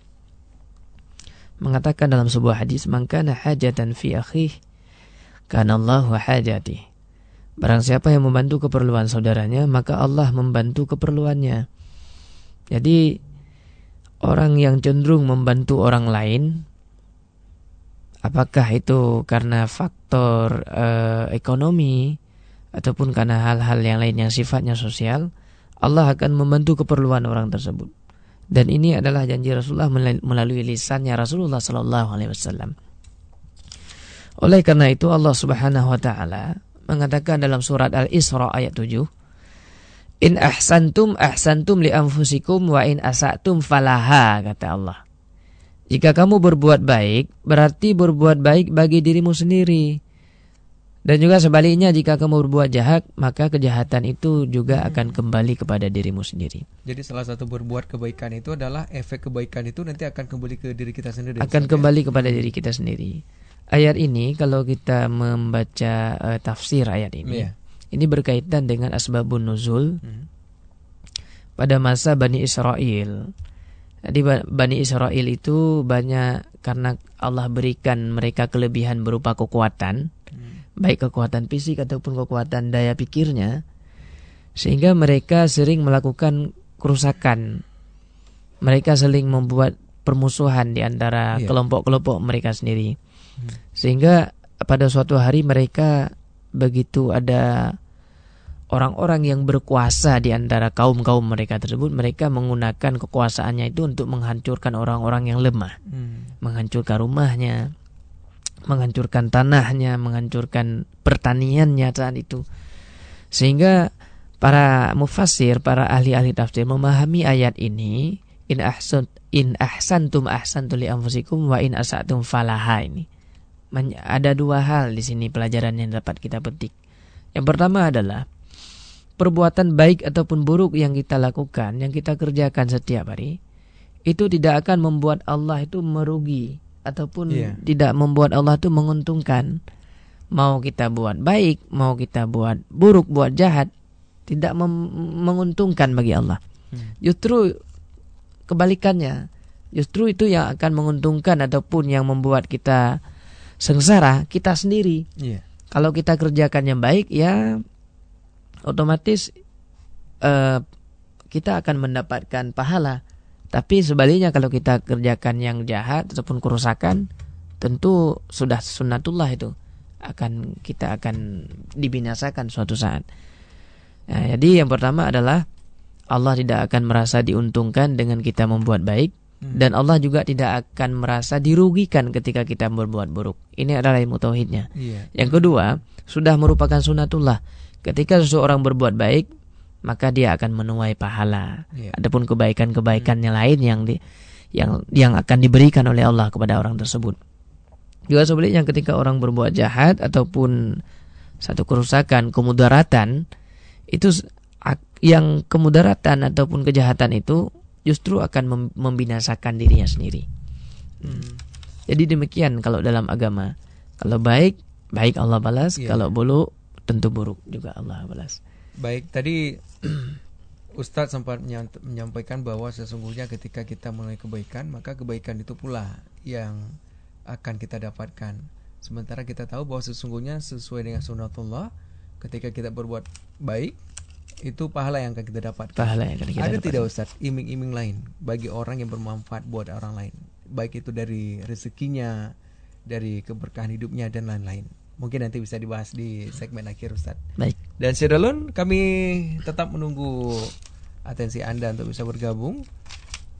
Speaker 2: mengatakan dalam sebuah hadis mangkana hajatan fi akhih kana Allahu hajati barang siapa yang membantu keperluan saudaranya maka Allah membantu keperluannya jadi orang yang cenderung membantu orang lain apakah itu karena faktor uh, ekonomi ataupun karena hal-hal yang lain yang sifatnya sosial Allah akan membantu keperluan orang tersebut dan ini adalah janji Rasulullah melalui lisannya Rasulullah Sallallahu Alaihi Wasallam. Oleh karena itu Allah Subhanahu Wa Taala mengatakan dalam surat Al Isra ayat 7 In ahsantum ahsantum li anfusikum wa in asatum falaha kata Allah. Jika kamu berbuat baik berarti berbuat baik bagi dirimu sendiri. Dan juga sebaliknya jika kamu berbuat jahat, maka kejahatan itu juga hmm. akan kembali kepada dirimu sendiri.
Speaker 1: Jadi salah satu berbuat kebaikan itu adalah efek kebaikan itu nanti akan kembali ke diri kita sendiri.
Speaker 2: Akan kembali kepada diri kita sendiri. Ayat ini kalau kita membaca uh, tafsir ayat ini, yeah. ini berkaitan dengan asbabun nuzul hmm. pada masa Bani Israel. Jadi Bani Israel itu banyak karena Allah berikan mereka kelebihan berupa kekuatan baik kekuatan fisik ataupun kekuatan daya pikirnya sehingga mereka sering melakukan kerusakan mereka sering membuat permusuhan di antara iya. kelompok-kelompok mereka sendiri hmm. sehingga pada suatu hari mereka begitu ada orang-orang yang berkuasa di antara kaum-kaum mereka tersebut mereka menggunakan kekuasaannya itu untuk menghancurkan orang-orang yang lemah hmm. menghancurkan rumahnya menghancurkan tanahnya, menghancurkan pertaniannya saat itu. Sehingga para mufassir, para ahli-ahli tafsir memahami ayat ini in ahsan in ahsantum ahsantum li anfusikum wa in asatum falaha ini. Ada dua hal di sini pelajaran yang dapat kita petik. Yang pertama adalah perbuatan baik ataupun buruk yang kita lakukan, yang kita kerjakan setiap hari, itu tidak akan membuat Allah itu merugi ataupun yeah. tidak membuat Allah itu menguntungkan. Mau kita buat baik, mau kita buat buruk, buat jahat, tidak menguntungkan bagi Allah. Hmm. Justru kebalikannya, justru itu yang akan menguntungkan ataupun yang membuat kita sengsara kita sendiri. Yeah. Kalau kita kerjakan yang baik, ya otomatis uh, kita akan mendapatkan pahala tapi sebaliknya kalau kita kerjakan yang jahat ataupun kerusakan, tentu sudah sunnatullah itu akan kita akan dibinasakan suatu saat. Nah, jadi yang pertama adalah Allah tidak akan merasa diuntungkan dengan kita membuat baik
Speaker 1: Hmm.
Speaker 2: Dan Allah juga tidak akan merasa dirugikan ketika kita berbuat buruk. Ini adalah ilmu tauhidnya.
Speaker 1: Iya.
Speaker 2: Yang kedua, sudah merupakan sunatullah. Ketika seseorang berbuat baik, maka dia akan menuai pahala.
Speaker 1: Iya.
Speaker 2: Adapun kebaikan-kebaikannya lain yang di, yang yang akan diberikan oleh Allah kepada orang tersebut. Juga sebaliknya ketika orang berbuat jahat ataupun satu kerusakan, kemudaratan itu yang kemudaratan ataupun kejahatan itu justru akan mem- membinasakan dirinya sendiri.
Speaker 1: Hmm.
Speaker 2: Jadi demikian kalau dalam agama. Kalau baik, baik Allah balas.
Speaker 1: Iya.
Speaker 2: Kalau buruk, tentu buruk juga Allah balas.
Speaker 1: Baik, tadi Ustadz sempat menyampaikan bahwa sesungguhnya ketika kita mulai kebaikan, maka kebaikan itu pula yang akan kita dapatkan. Sementara kita tahu bahwa sesungguhnya sesuai dengan sunatullah, ketika kita berbuat baik, itu pahala yang akan kita dapatkan.
Speaker 2: Pahala yang akan kita
Speaker 1: Ada
Speaker 2: dapatkan.
Speaker 1: tidak Ustadz iming-iming lain bagi orang yang bermanfaat buat orang lain, baik itu dari rezekinya, dari keberkahan hidupnya dan lain-lain. Mungkin nanti bisa dibahas di segmen akhir Ustadz.
Speaker 2: Baik.
Speaker 1: Dan Syedalun kami tetap menunggu atensi Anda untuk bisa bergabung.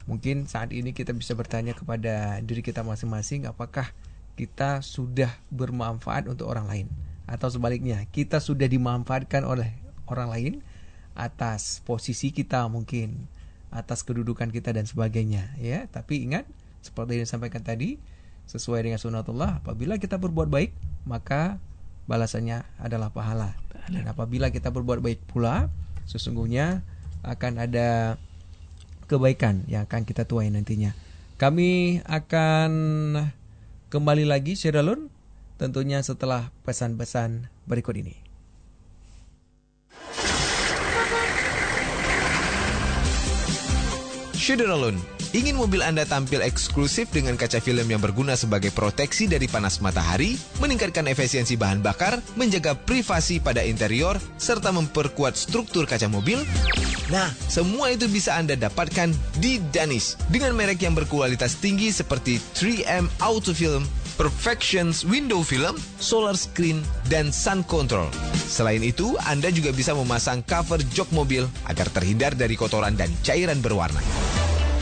Speaker 1: Mungkin saat ini kita bisa bertanya kepada diri kita masing-masing apakah kita sudah bermanfaat untuk orang lain atau sebaliknya kita sudah dimanfaatkan oleh orang lain atas posisi kita mungkin atas kedudukan kita dan sebagainya ya tapi ingat seperti yang disampaikan tadi sesuai dengan sunatullah apabila kita berbuat baik maka balasannya adalah pahala. Dan apabila kita berbuat baik pula sesungguhnya akan ada kebaikan yang akan kita tuai nantinya. Kami akan kembali lagi Syedalun tentunya setelah pesan-pesan berikut ini.
Speaker 4: Syederalun, ingin mobil Anda tampil eksklusif dengan kaca film yang berguna sebagai proteksi dari panas matahari, meningkatkan efisiensi bahan bakar, menjaga privasi pada interior, serta memperkuat struktur kaca mobil? Nah, semua itu bisa Anda dapatkan di Danis dengan merek yang berkualitas tinggi seperti 3M Autofilm, Perfections Window Film, Solar Screen, dan Sun Control. Selain itu, Anda juga bisa memasang cover jok mobil agar terhindar dari kotoran dan cairan berwarna.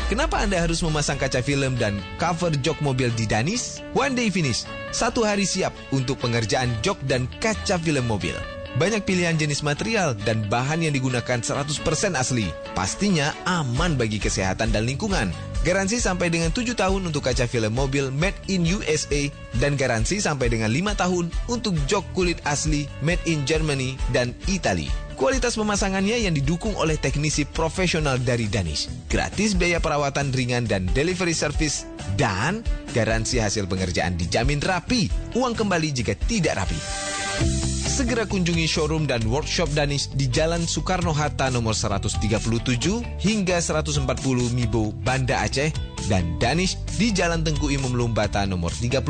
Speaker 4: Kenapa Anda harus memasang kaca film dan cover jok mobil di Danis? One day finish, satu hari siap untuk pengerjaan jok dan kaca film mobil. Banyak pilihan jenis material dan bahan yang digunakan 100% asli. Pastinya aman bagi kesehatan dan lingkungan. Garansi sampai dengan 7 tahun untuk kaca film mobil made in USA dan garansi sampai dengan 5 tahun untuk jok kulit asli made in Germany dan Italia. Kualitas pemasangannya yang didukung oleh teknisi profesional dari Danish. Gratis biaya perawatan ringan dan delivery service. Dan garansi hasil pengerjaan dijamin rapi. Uang kembali jika tidak rapi. Segera kunjungi showroom dan workshop Danish di Jalan Soekarno-Hatta nomor 137 hingga 140 Mibo, Banda Aceh dan Danish di Jalan Tengku Imam Lumbata nomor 37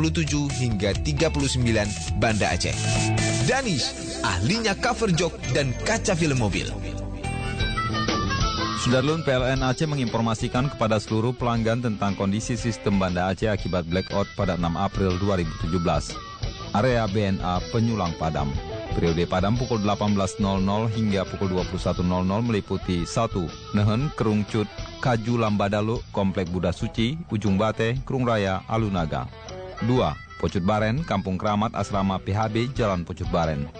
Speaker 4: hingga 39 Banda Aceh. Danish, ahlinya cover jok dan kaca film mobil.
Speaker 3: Sudarlun PLN Aceh menginformasikan kepada seluruh pelanggan tentang kondisi sistem Banda Aceh akibat blackout pada 6 April 2017. Area BNA Penyulang Padam. Periode padam pukul 18.00 hingga pukul 21.00 meliputi 1. Nehen Kerungcut Kaju Lambadalu Komplek Buddha Suci Ujung Bate Kerung Raya Alunaga 2. Pocut Baren Kampung Keramat Asrama PHB Jalan Pocut Baren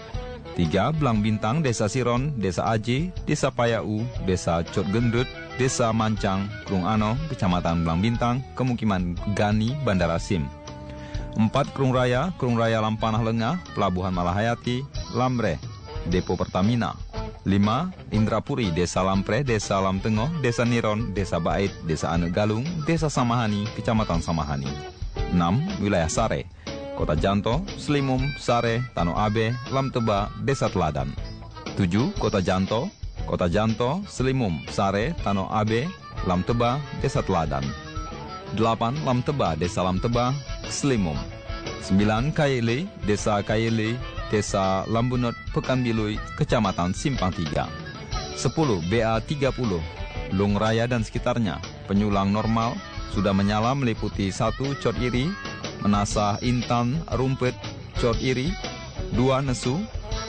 Speaker 3: 3. Belang Bintang, Desa Siron, Desa Aji, Desa Payau, Desa Cot Gendut, Desa Mancang, Krung Ano, Kecamatan Belang Bintang, Kemukiman Gani, Bandara Sim. 4. Krung Raya, Krung Raya Lampanah Lengah, Pelabuhan Malahayati, Lamre, Depo Pertamina. 5. Indrapuri, Desa Lampre, Desa Lam Tengah, Desa Niron, Desa Bait, Desa Ane Galung, Desa Samahani, Kecamatan Samahani. 6. Wilayah Sare, Kota Janto, Selimum, Sare, Tano Abe, Lam Teba, Desa Teladan. 7. Kota Janto, Kota Janto, Selimum, Sare, Tano Abe, Lam Teba, Desa Teladan. 8. Lam Teba, Desa Lam Teba, Selimum. 9. Kayele, Desa Kayele, Desa Lambunot, Pekanbilui, Kecamatan Simpang 3. 10. BA 30, Lung Raya dan sekitarnya, penyulang normal, sudah menyala meliputi 1. Cot Iri, Menasah Intan, Rumpet, Cot Iri, 2. Nesu,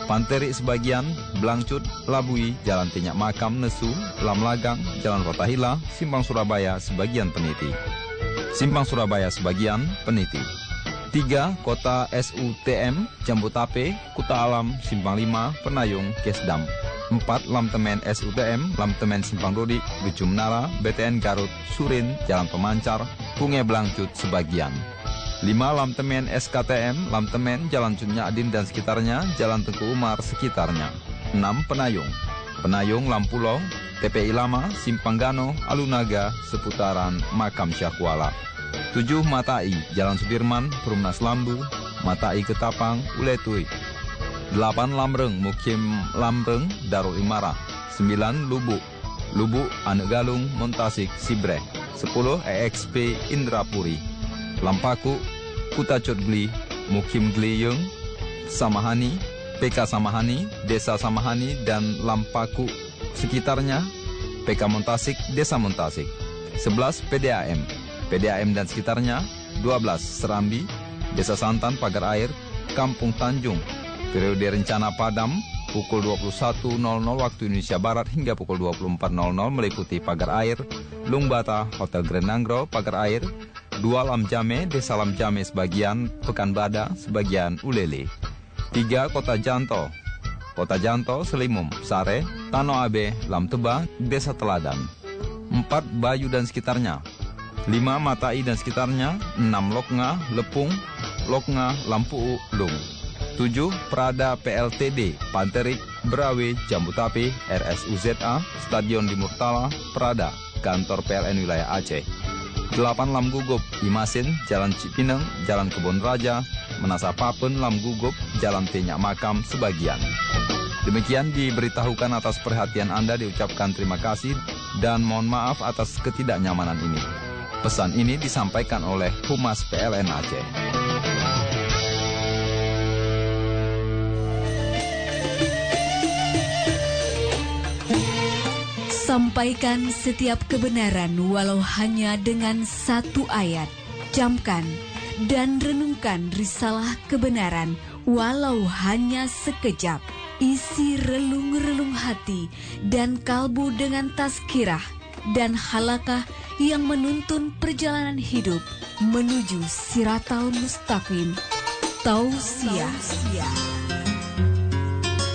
Speaker 3: Panteri sebagian, Blangcut, Labui, Jalan Tinyak Makam, Nesu, Lam Lagang, Jalan Rotahila, Simpang Surabaya, sebagian peniti. Simpang Surabaya sebagian, Peniti. 3. Kota SUTM, Jambu Tape, Kuta Alam, Simpang 5, Penayung, Kesdam. 4. Lamtemen SUTM, Lamtemen Simpang Bujum Nara, BTN Garut, Surin, Jalan Pemancar, Punge Blangcut sebagian. 5. Lamtemen SKTM, Lamtemen, Jalan Cunya Adin dan sekitarnya, Jalan Tengku Umar sekitarnya. 6. Penayung. Penayung, Lampulo, TPI Lama, Simpang Gano, Alunaga, seputaran Makam Syakwala. 7. Matai, Jalan Sudirman, Perumnas Lambu, Matai Ketapang, Uletui. 8. Lamreng, Mukim Lamreng, Darul Imara. 9. Lubuk, Lubuk, Anek Galung, Montasik, Sibre. 10. EXP Indrapuri. Lampaku, Kutacut Gli, Mukim Gli Yung, Samahani, PK Samahani, Desa Samahani, dan Lampaku sekitarnya, PK Montasik, Desa Montasik. 11. PDAM, PDAM dan sekitarnya, 12 Serambi, Desa Santan, Pagar Air, Kampung Tanjung. Periode rencana padam pukul 21.00 waktu Indonesia Barat hingga pukul 24.00 meliputi Pagar Air, Lungbata, Hotel Grenangro, Pagar Air, Dua Lam Jame, Desa Lam Jame sebagian, Pekanbada, sebagian Ulele. 3. Kota Janto, Kota Janto, Selimum, Sare, Tano Abe, Lam Teba, Desa Teladan. 4. Bayu dan sekitarnya, 5. Matai dan sekitarnya 6. Loknga, Lepung, Loknga, Lampu, Lung 7. Prada PLTD, Panterik, Berawe, Jambu Tapi, RSUZA, Stadion di Murtala, Prada, Kantor PLN Wilayah Aceh 8. Lam Gugup, Imasin, Jalan Cipineng, Jalan Kebon Raja, Menasa Papen, Lam Gugup, Jalan Tenyak Makam, sebagian. Demikian diberitahukan atas perhatian Anda diucapkan terima kasih dan mohon maaf atas ketidaknyamanan ini. Pesan ini disampaikan oleh Humas PLN Aceh.
Speaker 9: Sampaikan setiap kebenaran walau hanya dengan satu ayat. Camkan dan renungkan risalah kebenaran walau hanya sekejap. Isi relung-relung hati dan kalbu dengan tazkirah dan halakah yang menuntun perjalanan hidup menuju siratal mustaqim. Tausiah.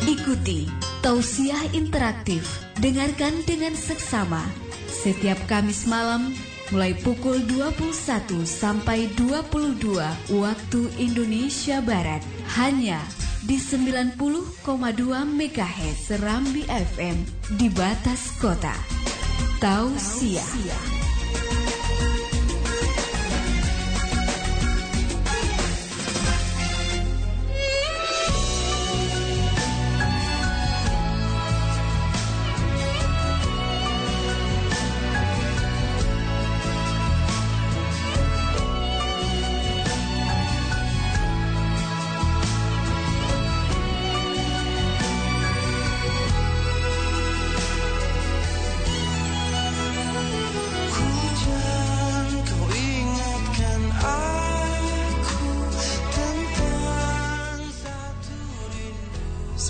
Speaker 9: Ikuti tausiah interaktif. Dengarkan dengan seksama setiap Kamis malam mulai pukul 21 sampai 22 waktu Indonesia Barat hanya di 90,2 MHz Serambi FM di batas kota. Tausiah.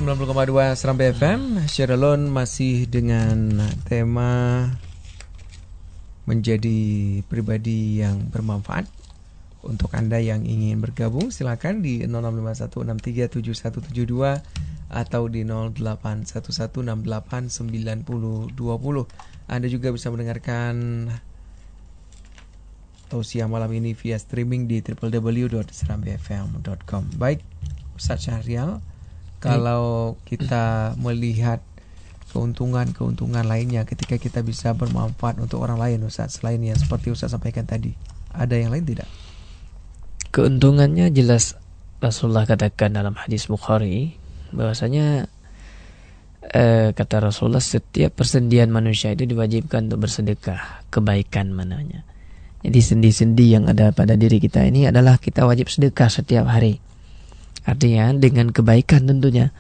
Speaker 1: 90,2 Serambi FM Sheralon masih dengan tema menjadi pribadi yang bermanfaat untuk Anda yang ingin bergabung silakan di 0651637172 atau di 0811689020. Anda juga bisa mendengarkan tausiah malam ini via streaming di www.serambifm.com. Baik, Ustaz Syahrial, kalau kita melihat keuntungan-keuntungan lainnya ketika kita bisa bermanfaat untuk orang lain Ustaz selain yang seperti Ustaz sampaikan tadi. Ada yang lain tidak?
Speaker 2: Keuntungannya jelas Rasulullah katakan dalam hadis Bukhari bahwasanya eh, kata Rasulullah setiap persendian manusia itu diwajibkan untuk bersedekah kebaikan mananya. Jadi sendi-sendi yang ada pada diri kita ini adalah kita wajib sedekah setiap hari. Artinya dengan kebaikan tentunya.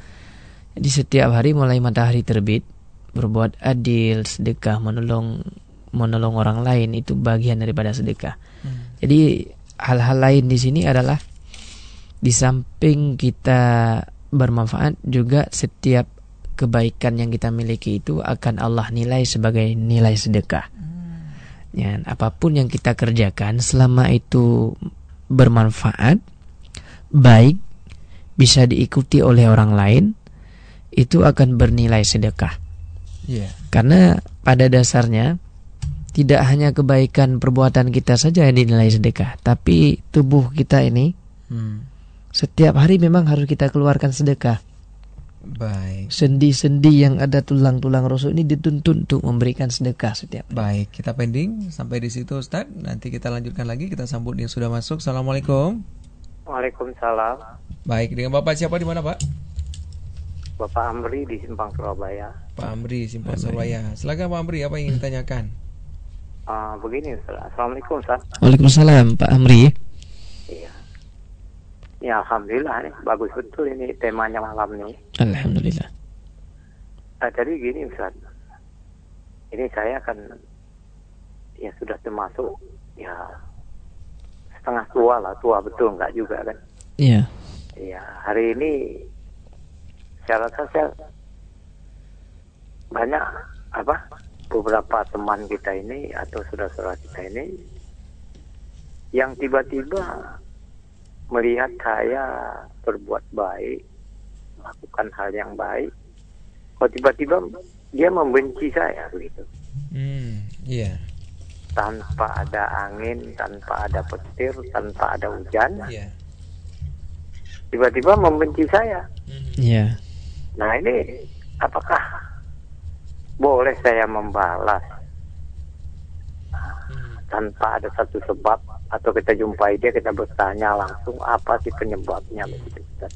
Speaker 2: Jadi setiap hari mulai matahari terbit berbuat adil, sedekah, menolong menolong orang lain itu bagian daripada sedekah. Jadi hal-hal lain di sini adalah di samping kita bermanfaat juga setiap kebaikan yang kita miliki itu akan Allah nilai sebagai nilai sedekah. Ya, apa pun yang kita kerjakan selama itu bermanfaat, baik, bisa diikuti oleh orang lain, itu akan bernilai sedekah.
Speaker 1: Iya.
Speaker 2: Karena pada dasarnya tidak hanya kebaikan perbuatan kita saja yang dinilai sedekah, tapi tubuh kita ini
Speaker 1: Hmm.
Speaker 2: setiap hari memang harus kita keluarkan sedekah.
Speaker 1: Baik.
Speaker 2: Sendi-sendi yang ada tulang-tulang rusuk ini dituntut untuk memberikan sedekah setiap hari.
Speaker 1: Baik, kita pending sampai di situ Ustaz. Nanti kita lanjutkan lagi, kita sambut yang sudah masuk. Assalamualaikum.
Speaker 10: Waalaikumsalam.
Speaker 1: Baik, dengan Bapak siapa di mana, Pak?
Speaker 10: Bapak Amri di Simpang Surabaya.
Speaker 1: Pak Amri, Simpang Surabaya. Silakan Pak Amri, apa yang ingin ditanyakan?
Speaker 10: Ah, begini. Assalamualaikum, Ustaz.
Speaker 2: Waalaikumsalam Pak Amri.
Speaker 10: Iya. Ya, Alhamdulillah nih, bagus betul ini temanya malam nih.
Speaker 2: Alhamdulillah.
Speaker 10: Ah, jadi gini, Ustaz. Ini saya kan ya sudah termasuk ya setengah tua lah, tua betul nggak juga kan?
Speaker 2: Iya.
Speaker 10: Iya, hari ini saya rasa saya banyak apa beberapa teman kita ini atau saudara-saudara kita ini yang tiba-tiba melihat saya berbuat baik, melakukan hal yang baik, kok tiba-tiba dia membenci saya begitu,
Speaker 1: Hmm, iya.
Speaker 10: Tanpa ada angin, tanpa ada petir, tanpa ada hujan,
Speaker 1: Iya.
Speaker 10: tiba-tiba membenci saya.
Speaker 2: Iya.
Speaker 10: Nah ini apakah boleh saya membalas tanpa ada satu sebab atau kita jumpai dia kita bertanya langsung apa sih penyebabnya begitu Ustaz.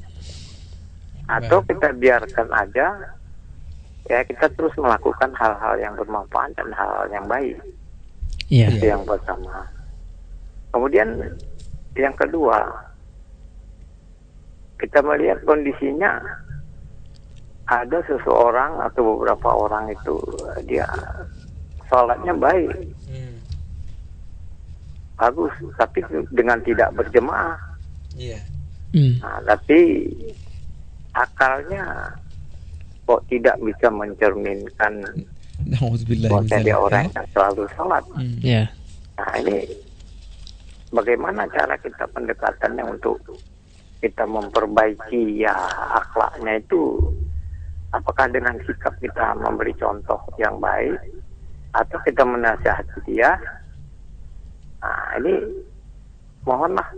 Speaker 10: atau kita biarkan aja ya kita terus melakukan hal-hal yang bermanfaat dan hal-hal yang baik
Speaker 2: Iya.
Speaker 10: itu yang pertama. Kemudian yang kedua kita melihat kondisinya ada seseorang atau beberapa orang itu dia sholatnya baik. Bagus tapi dengan tidak berjemaah.
Speaker 1: Iya.
Speaker 10: nah, tapi akalnya kok tidak bisa mencerminkan bahwa
Speaker 1: dzalik,
Speaker 10: orang
Speaker 1: ya.
Speaker 10: yang selalu sholat
Speaker 2: Iya.
Speaker 10: Nah ini bagaimana cara kita pendekatannya untuk kita memperbaiki ya akhlaknya itu apakah dengan sikap kita memberi contoh yang baik atau kita menasihati dia nah ini mohonlah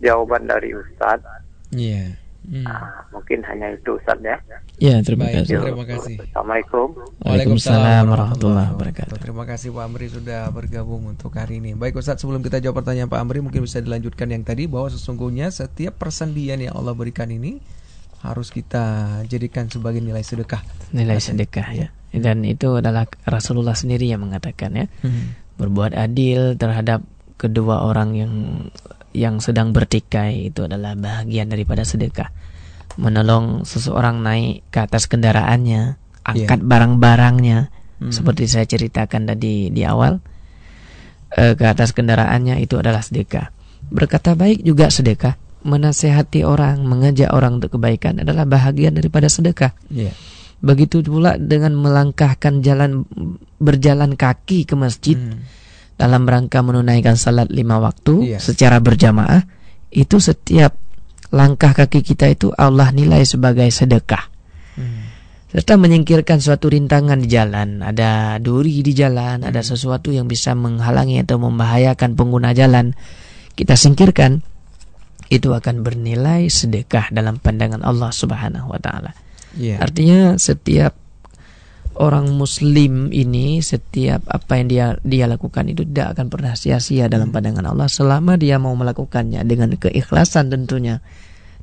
Speaker 10: jawaban dari Ustadz
Speaker 1: Iya. Hmm.
Speaker 10: Nah, mungkin hanya itu Ustadz ya
Speaker 2: Ya, terima
Speaker 1: Baik,
Speaker 2: kasih.
Speaker 1: terima kasih.
Speaker 10: Assalamualaikum
Speaker 2: Waalaikumsalam warahmatullahi wabarakatuh.
Speaker 1: Terima kasih Pak Amri sudah bergabung untuk hari ini. Baik Ustaz, sebelum kita jawab pertanyaan Pak Amri, mungkin bisa dilanjutkan yang tadi bahwa sesungguhnya setiap persendian yang Allah berikan ini harus kita jadikan sebagai nilai sedekah.
Speaker 2: Nilai sedekah ya. Dan itu adalah Rasulullah sendiri yang mengatakan ya.
Speaker 1: Hmm.
Speaker 2: Berbuat adil terhadap kedua orang yang yang sedang bertikai itu adalah bahagian daripada sedekah. Menolong seseorang naik ke atas kendaraannya, angkat barang-barangnya
Speaker 1: Hmm.
Speaker 2: seperti saya ceritakan tadi di awal. eh, ke atas kendaraannya itu adalah sedekah. Berkata baik juga sedekah. Menasehati orang, mengajak orang untuk kebaikan adalah bahagian daripada sedekah.
Speaker 1: Iya.
Speaker 2: Begitu pula dengan melangkahkan jalan berjalan kaki ke masjid
Speaker 1: Hmm.
Speaker 2: Dalam rangka menunaikan salat lima waktu
Speaker 1: Iya.
Speaker 2: secara berjamaah itu setiap langkah kaki kita itu Allah nilai sebagai sedekah.
Speaker 1: Hmm.
Speaker 2: Serta menyingkirkan suatu rintangan di jalan, ada duri di jalan, ada
Speaker 1: Hmm.
Speaker 2: sesuatu yang bisa menghalangi atau membahayakan pengguna jalan. Kita singkirkan itu akan bernilai sedekah dalam pandangan Allah Subhanahu wa taala.
Speaker 1: Iya.
Speaker 2: Artinya setiap orang muslim ini setiap apa yang dia dia lakukan itu tidak akan pernah sia-sia dalam pandangan Allah selama dia mau melakukannya dengan keikhlasan tentunya.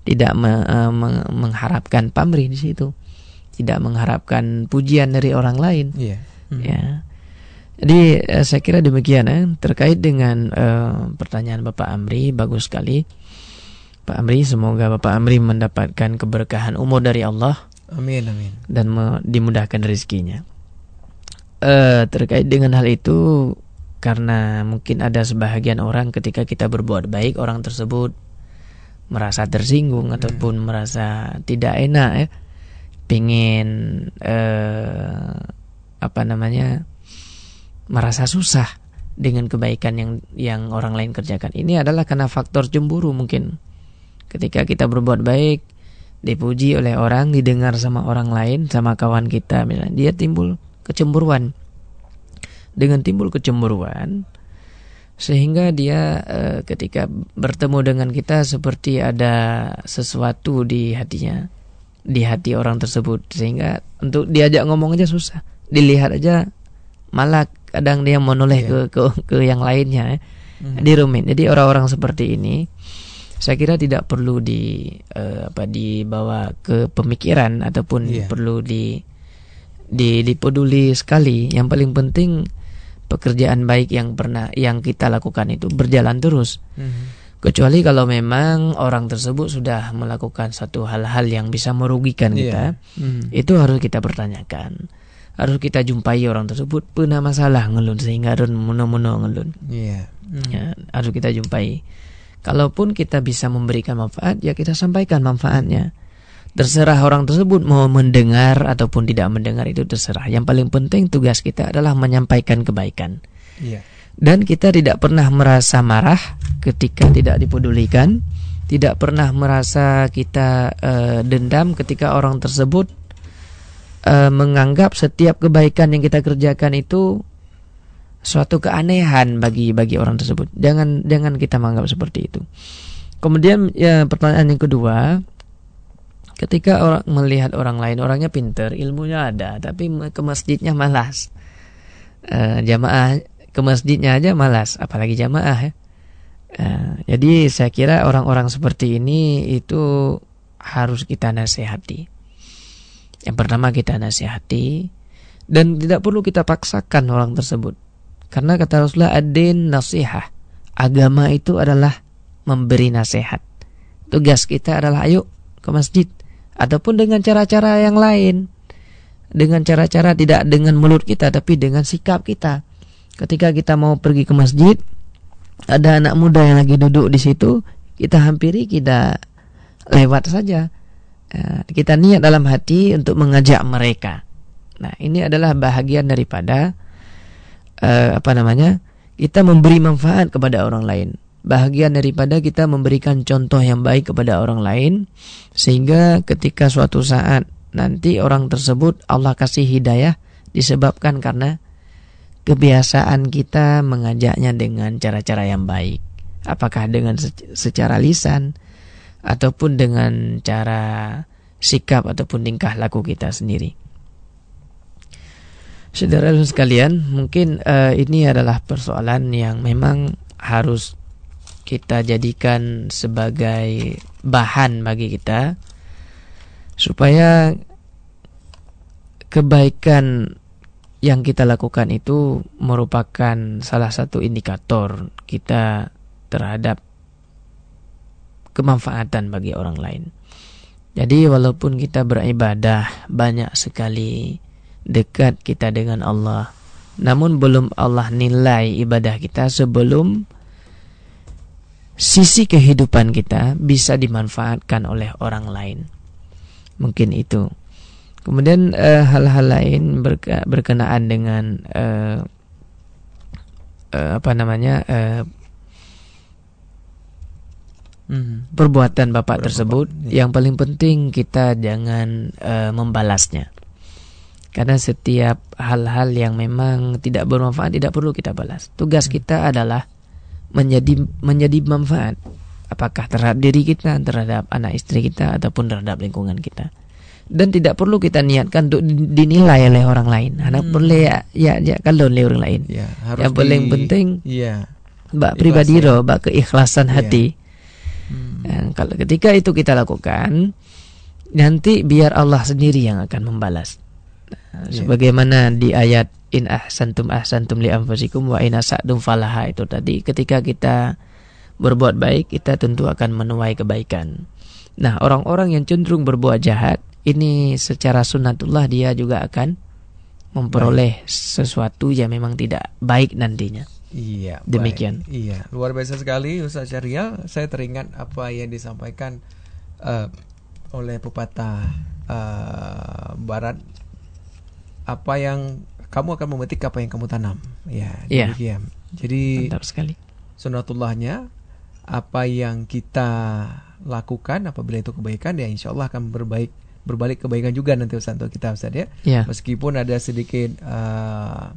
Speaker 2: Tidak me- eh, meng- mengharapkan pamrih di situ. Tidak mengharapkan pujian dari orang lain.
Speaker 1: Iya. Hmm.
Speaker 2: Ya. Jadi eh, saya kira demikian ya terkait dengan eh, pertanyaan Bapak Amri bagus sekali. Pak Amri semoga Bapak Amri mendapatkan keberkahan umur dari Allah
Speaker 1: Amin amin.
Speaker 2: dan dimudahkan rezekinya. Eh terkait dengan hal itu karena mungkin ada sebahagian orang ketika kita berbuat baik orang tersebut merasa tersinggung ataupun merasa tidak enak ya, pingin eh apa namanya merasa susah dengan kebaikan yang yang orang lain kerjakan. Ini adalah karena faktor cemburu mungkin. Ketika kita berbuat baik, dipuji oleh orang, didengar sama orang lain, sama kawan kita misalnya, dia timbul kecemburuan. Dengan timbul kecemburuan, sehingga dia e, ketika bertemu dengan kita seperti ada sesuatu di hatinya di hati orang tersebut sehingga untuk diajak ngomong aja susah dilihat aja malah kadang dia menoleh yeah. ke, ke ke yang lainnya ya. mm. di rumit jadi orang-orang seperti ini saya kira tidak perlu di uh, apa dibawa ke pemikiran ataupun yeah. perlu di di dipeduli sekali yang paling penting pekerjaan baik yang pernah yang kita lakukan itu berjalan terus. Mm-hmm. Kecuali kalau memang orang tersebut sudah melakukan satu hal-hal yang bisa merugikan yeah. kita, mm-hmm. itu harus kita pertanyakan. Harus kita jumpai orang tersebut pernah masalah ngelun sehingga ada mono-mono ngelun. Yeah. Mm-hmm. Ya, harus kita jumpai. Kalaupun kita bisa memberikan manfaat, ya kita sampaikan manfaatnya. Terserah orang tersebut mau mendengar ataupun tidak mendengar itu terserah. Yang paling penting tugas kita adalah menyampaikan kebaikan. Yeah. Dan kita tidak pernah merasa marah ketika tidak dipedulikan, tidak pernah merasa kita uh, dendam ketika orang tersebut uh, menganggap setiap kebaikan yang kita kerjakan itu suatu keanehan bagi bagi orang tersebut. Jangan jangan kita menganggap seperti itu. Kemudian ya pertanyaan yang kedua, Ketika orang melihat orang lain orangnya pinter, ilmunya ada, tapi ke masjidnya malas. E, jamaah ke masjidnya aja malas, apalagi jamaah ya. E, jadi saya kira orang-orang seperti ini itu harus kita nasihati. Yang pertama kita nasihati dan tidak perlu kita paksakan orang tersebut. Karena kata Rasulullah adin nasihah. Agama itu adalah memberi nasihat. Tugas kita adalah ayo ke masjid. Ataupun dengan cara-cara yang lain. Dengan cara-cara tidak dengan mulut kita tapi dengan sikap kita. Ketika kita mau pergi ke masjid ada anak muda yang lagi duduk di situ kita hampiri kita lewat saja. Eh, kita niat dalam hati untuk mengajak mereka. Nah ini adalah bahagian daripada uh, apa namanya? Kita memberi manfaat kepada orang lain. Bahagian daripada kita memberikan contoh yang baik kepada orang lain sehingga ketika suatu saat nanti orang tersebut Allah kasih hidayah disebabkan karena kebiasaan kita mengajaknya dengan cara-cara yang baik. Apakah dengan secara lisan ataupun dengan cara sikap ataupun tingkah laku kita sendiri Saudara sekalian, mungkin uh, ini adalah persoalan yang memang harus kita jadikan sebagai bahan bagi kita supaya kebaikan yang kita lakukan itu merupakan salah satu indikator kita terhadap kemanfaatan bagi orang lain. Jadi walaupun kita beribadah banyak sekali dekat kita dengan Allah, namun belum Allah nilai ibadah kita sebelum sisi kehidupan kita bisa dimanfaatkan oleh orang lain. Mungkin itu. Kemudian eh, hal-hal uh, lain berke berkenaan dengan uh, uh, apa namanya uh, hmm. perbuatan bapak tersebut. Ya. Yang paling penting kita jangan uh, membalasnya. Karena setiap hal-hal yang memang tidak bermanfaat tidak perlu kita balas. Tugas hmm. kita adalah menjadi menjadi manfaat apakah terhadap diri kita, terhadap anak istri kita ataupun terhadap lingkungan kita. Dan tidak perlu kita niatkan untuk dinilai oleh orang lain. Anak hmm. boleh ya ya, ya kalau oleh orang lain. Ya, harus Yang paling penting ya. Bak pribadi roh, bak keikhlasan ya. hati. Hmm. Dan kalau ketika itu kita lakukan, nanti biar Allah sendiri yang akan membalas. Nah, ya. Sebagaimana di ayat in ahsantum ahsantum li anfusikum wa in asatum falaha itu tadi ketika kita berbuat baik kita tentu akan menuai kebaikan. Nah, orang-orang yang cenderung berbuat jahat ini secara sunatullah dia juga akan memperoleh baik. sesuatu yang memang tidak baik nantinya.
Speaker 1: Iya,
Speaker 2: demikian.
Speaker 1: Baik. Iya, luar biasa sekali Ustaz Syariah. Saya teringat apa yang disampaikan uh, oleh pepatah uh, barat apa yang kamu akan memetik apa yang kamu tanam. Ya,
Speaker 2: yeah. demikian.
Speaker 1: Jadi
Speaker 2: Mantap sekali.
Speaker 1: sunatullahnya apa yang kita lakukan apabila itu kebaikan ya insya Allah akan berbaik berbalik kebaikan juga nanti Ustaz untuk kita Ustaz ya.
Speaker 2: Ya.
Speaker 1: Meskipun ada sedikit uh,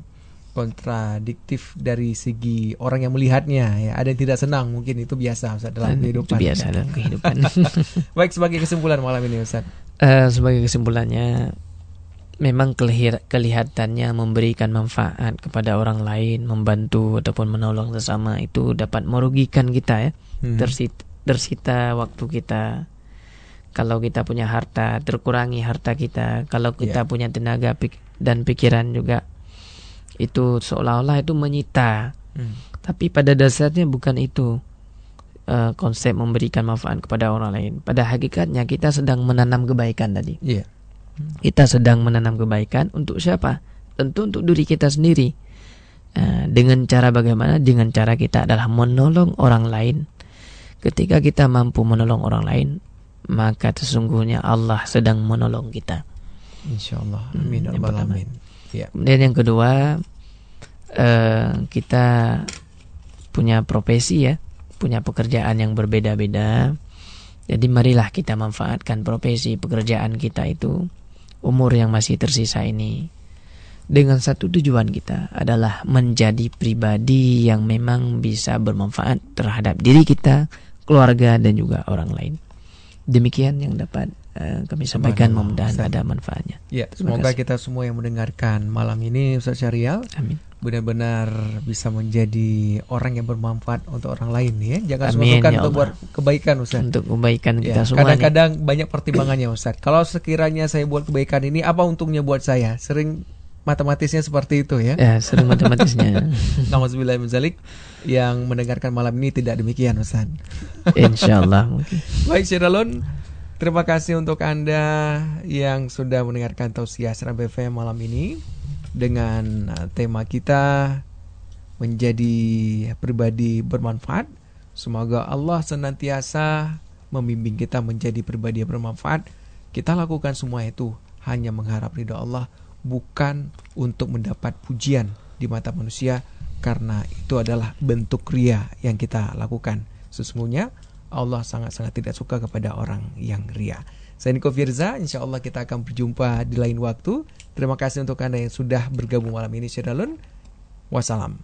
Speaker 1: kontradiktif dari segi orang yang melihatnya ya ada yang tidak senang mungkin itu biasa Ustaz dalam
Speaker 2: Dan
Speaker 1: kehidupan.
Speaker 2: Itu biasa dalam kehidupan.
Speaker 1: Baik sebagai kesimpulan malam ini Ustaz.
Speaker 2: Eh, sebagai kesimpulannya, memang kelihir- kelihatannya memberikan manfaat kepada orang lain, membantu ataupun menolong sesama itu dapat merugikan kita ya.
Speaker 1: Hmm.
Speaker 2: Tersita, tersita waktu kita. Kalau kita punya harta, terkurangi harta kita. Kalau kita
Speaker 1: Ya.
Speaker 2: punya tenaga pik- dan pikiran juga, itu seolah-olah itu menyita.
Speaker 1: Hmm.
Speaker 2: Tapi pada dasarnya bukan itu eh, konsep memberikan manfaat kepada orang lain. Pada hakikatnya kita sedang menanam kebaikan tadi.
Speaker 1: Iya.
Speaker 2: Kita sedang menanam kebaikan untuk siapa? Tentu untuk diri kita sendiri. Eh, dengan cara bagaimana? Dengan cara kita adalah menolong orang lain. Ketika kita mampu menolong orang lain, maka sesungguhnya Allah sedang menolong kita.
Speaker 1: Insya Allah.
Speaker 2: Hmm,
Speaker 1: Amin. ya
Speaker 2: yang
Speaker 1: alamin. Ya.
Speaker 2: Kemudian yang kedua, eh, kita punya profesi ya, punya pekerjaan yang berbeda-beda. Jadi marilah kita manfaatkan profesi pekerjaan kita itu umur yang masih tersisa ini dengan satu tujuan kita adalah menjadi pribadi yang memang bisa bermanfaat terhadap diri kita, keluarga dan juga orang lain. Demikian yang dapat eh, kami sampaikan mudah-mudahan ada manfaatnya.
Speaker 1: Ya, semoga
Speaker 2: kasih.
Speaker 1: kita semua yang mendengarkan malam ini Ustaz Syarial
Speaker 2: Amin.
Speaker 1: Benar-benar bisa menjadi orang yang bermanfaat untuk orang lain ya. Jangan
Speaker 2: Amin,
Speaker 1: sungkan
Speaker 2: ya
Speaker 1: untuk buat kebaikan Ustaz.
Speaker 2: Untuk kebaikan
Speaker 1: Ya,
Speaker 2: kita semua.
Speaker 1: Kadang-kadang banyak pertimbangannya Ustaz. Kalau sekiranya saya buat kebaikan ini apa untungnya buat saya? Sering matematisnya seperti itu ya.
Speaker 2: Ya, sering matematisnya.
Speaker 1: Nauzubillah min zalik. Yang mendengarkan malam ini tidak demikian Ustaz.
Speaker 2: Insyaallah mungkin.
Speaker 1: Baik Syiralun, terima kasih untuk Anda yang sudah mendengarkan tausiah Seram BFM malam ini dengan uh, tema kita menjadi pribadi bermanfaat. Semoga Allah senantiasa membimbing kita menjadi pribadi yang bermanfaat. Kita lakukan semua itu hanya mengharap ridho Allah, bukan untuk mendapat pujian di mata manusia karena itu adalah bentuk ria yang kita lakukan. Sesungguhnya Allah sangat-sangat tidak suka kepada orang yang ria. Saya Niko Firza, insya Allah kita akan berjumpa di lain waktu. Terima kasih untuk Anda yang sudah bergabung malam ini. Syedalun. Wassalam.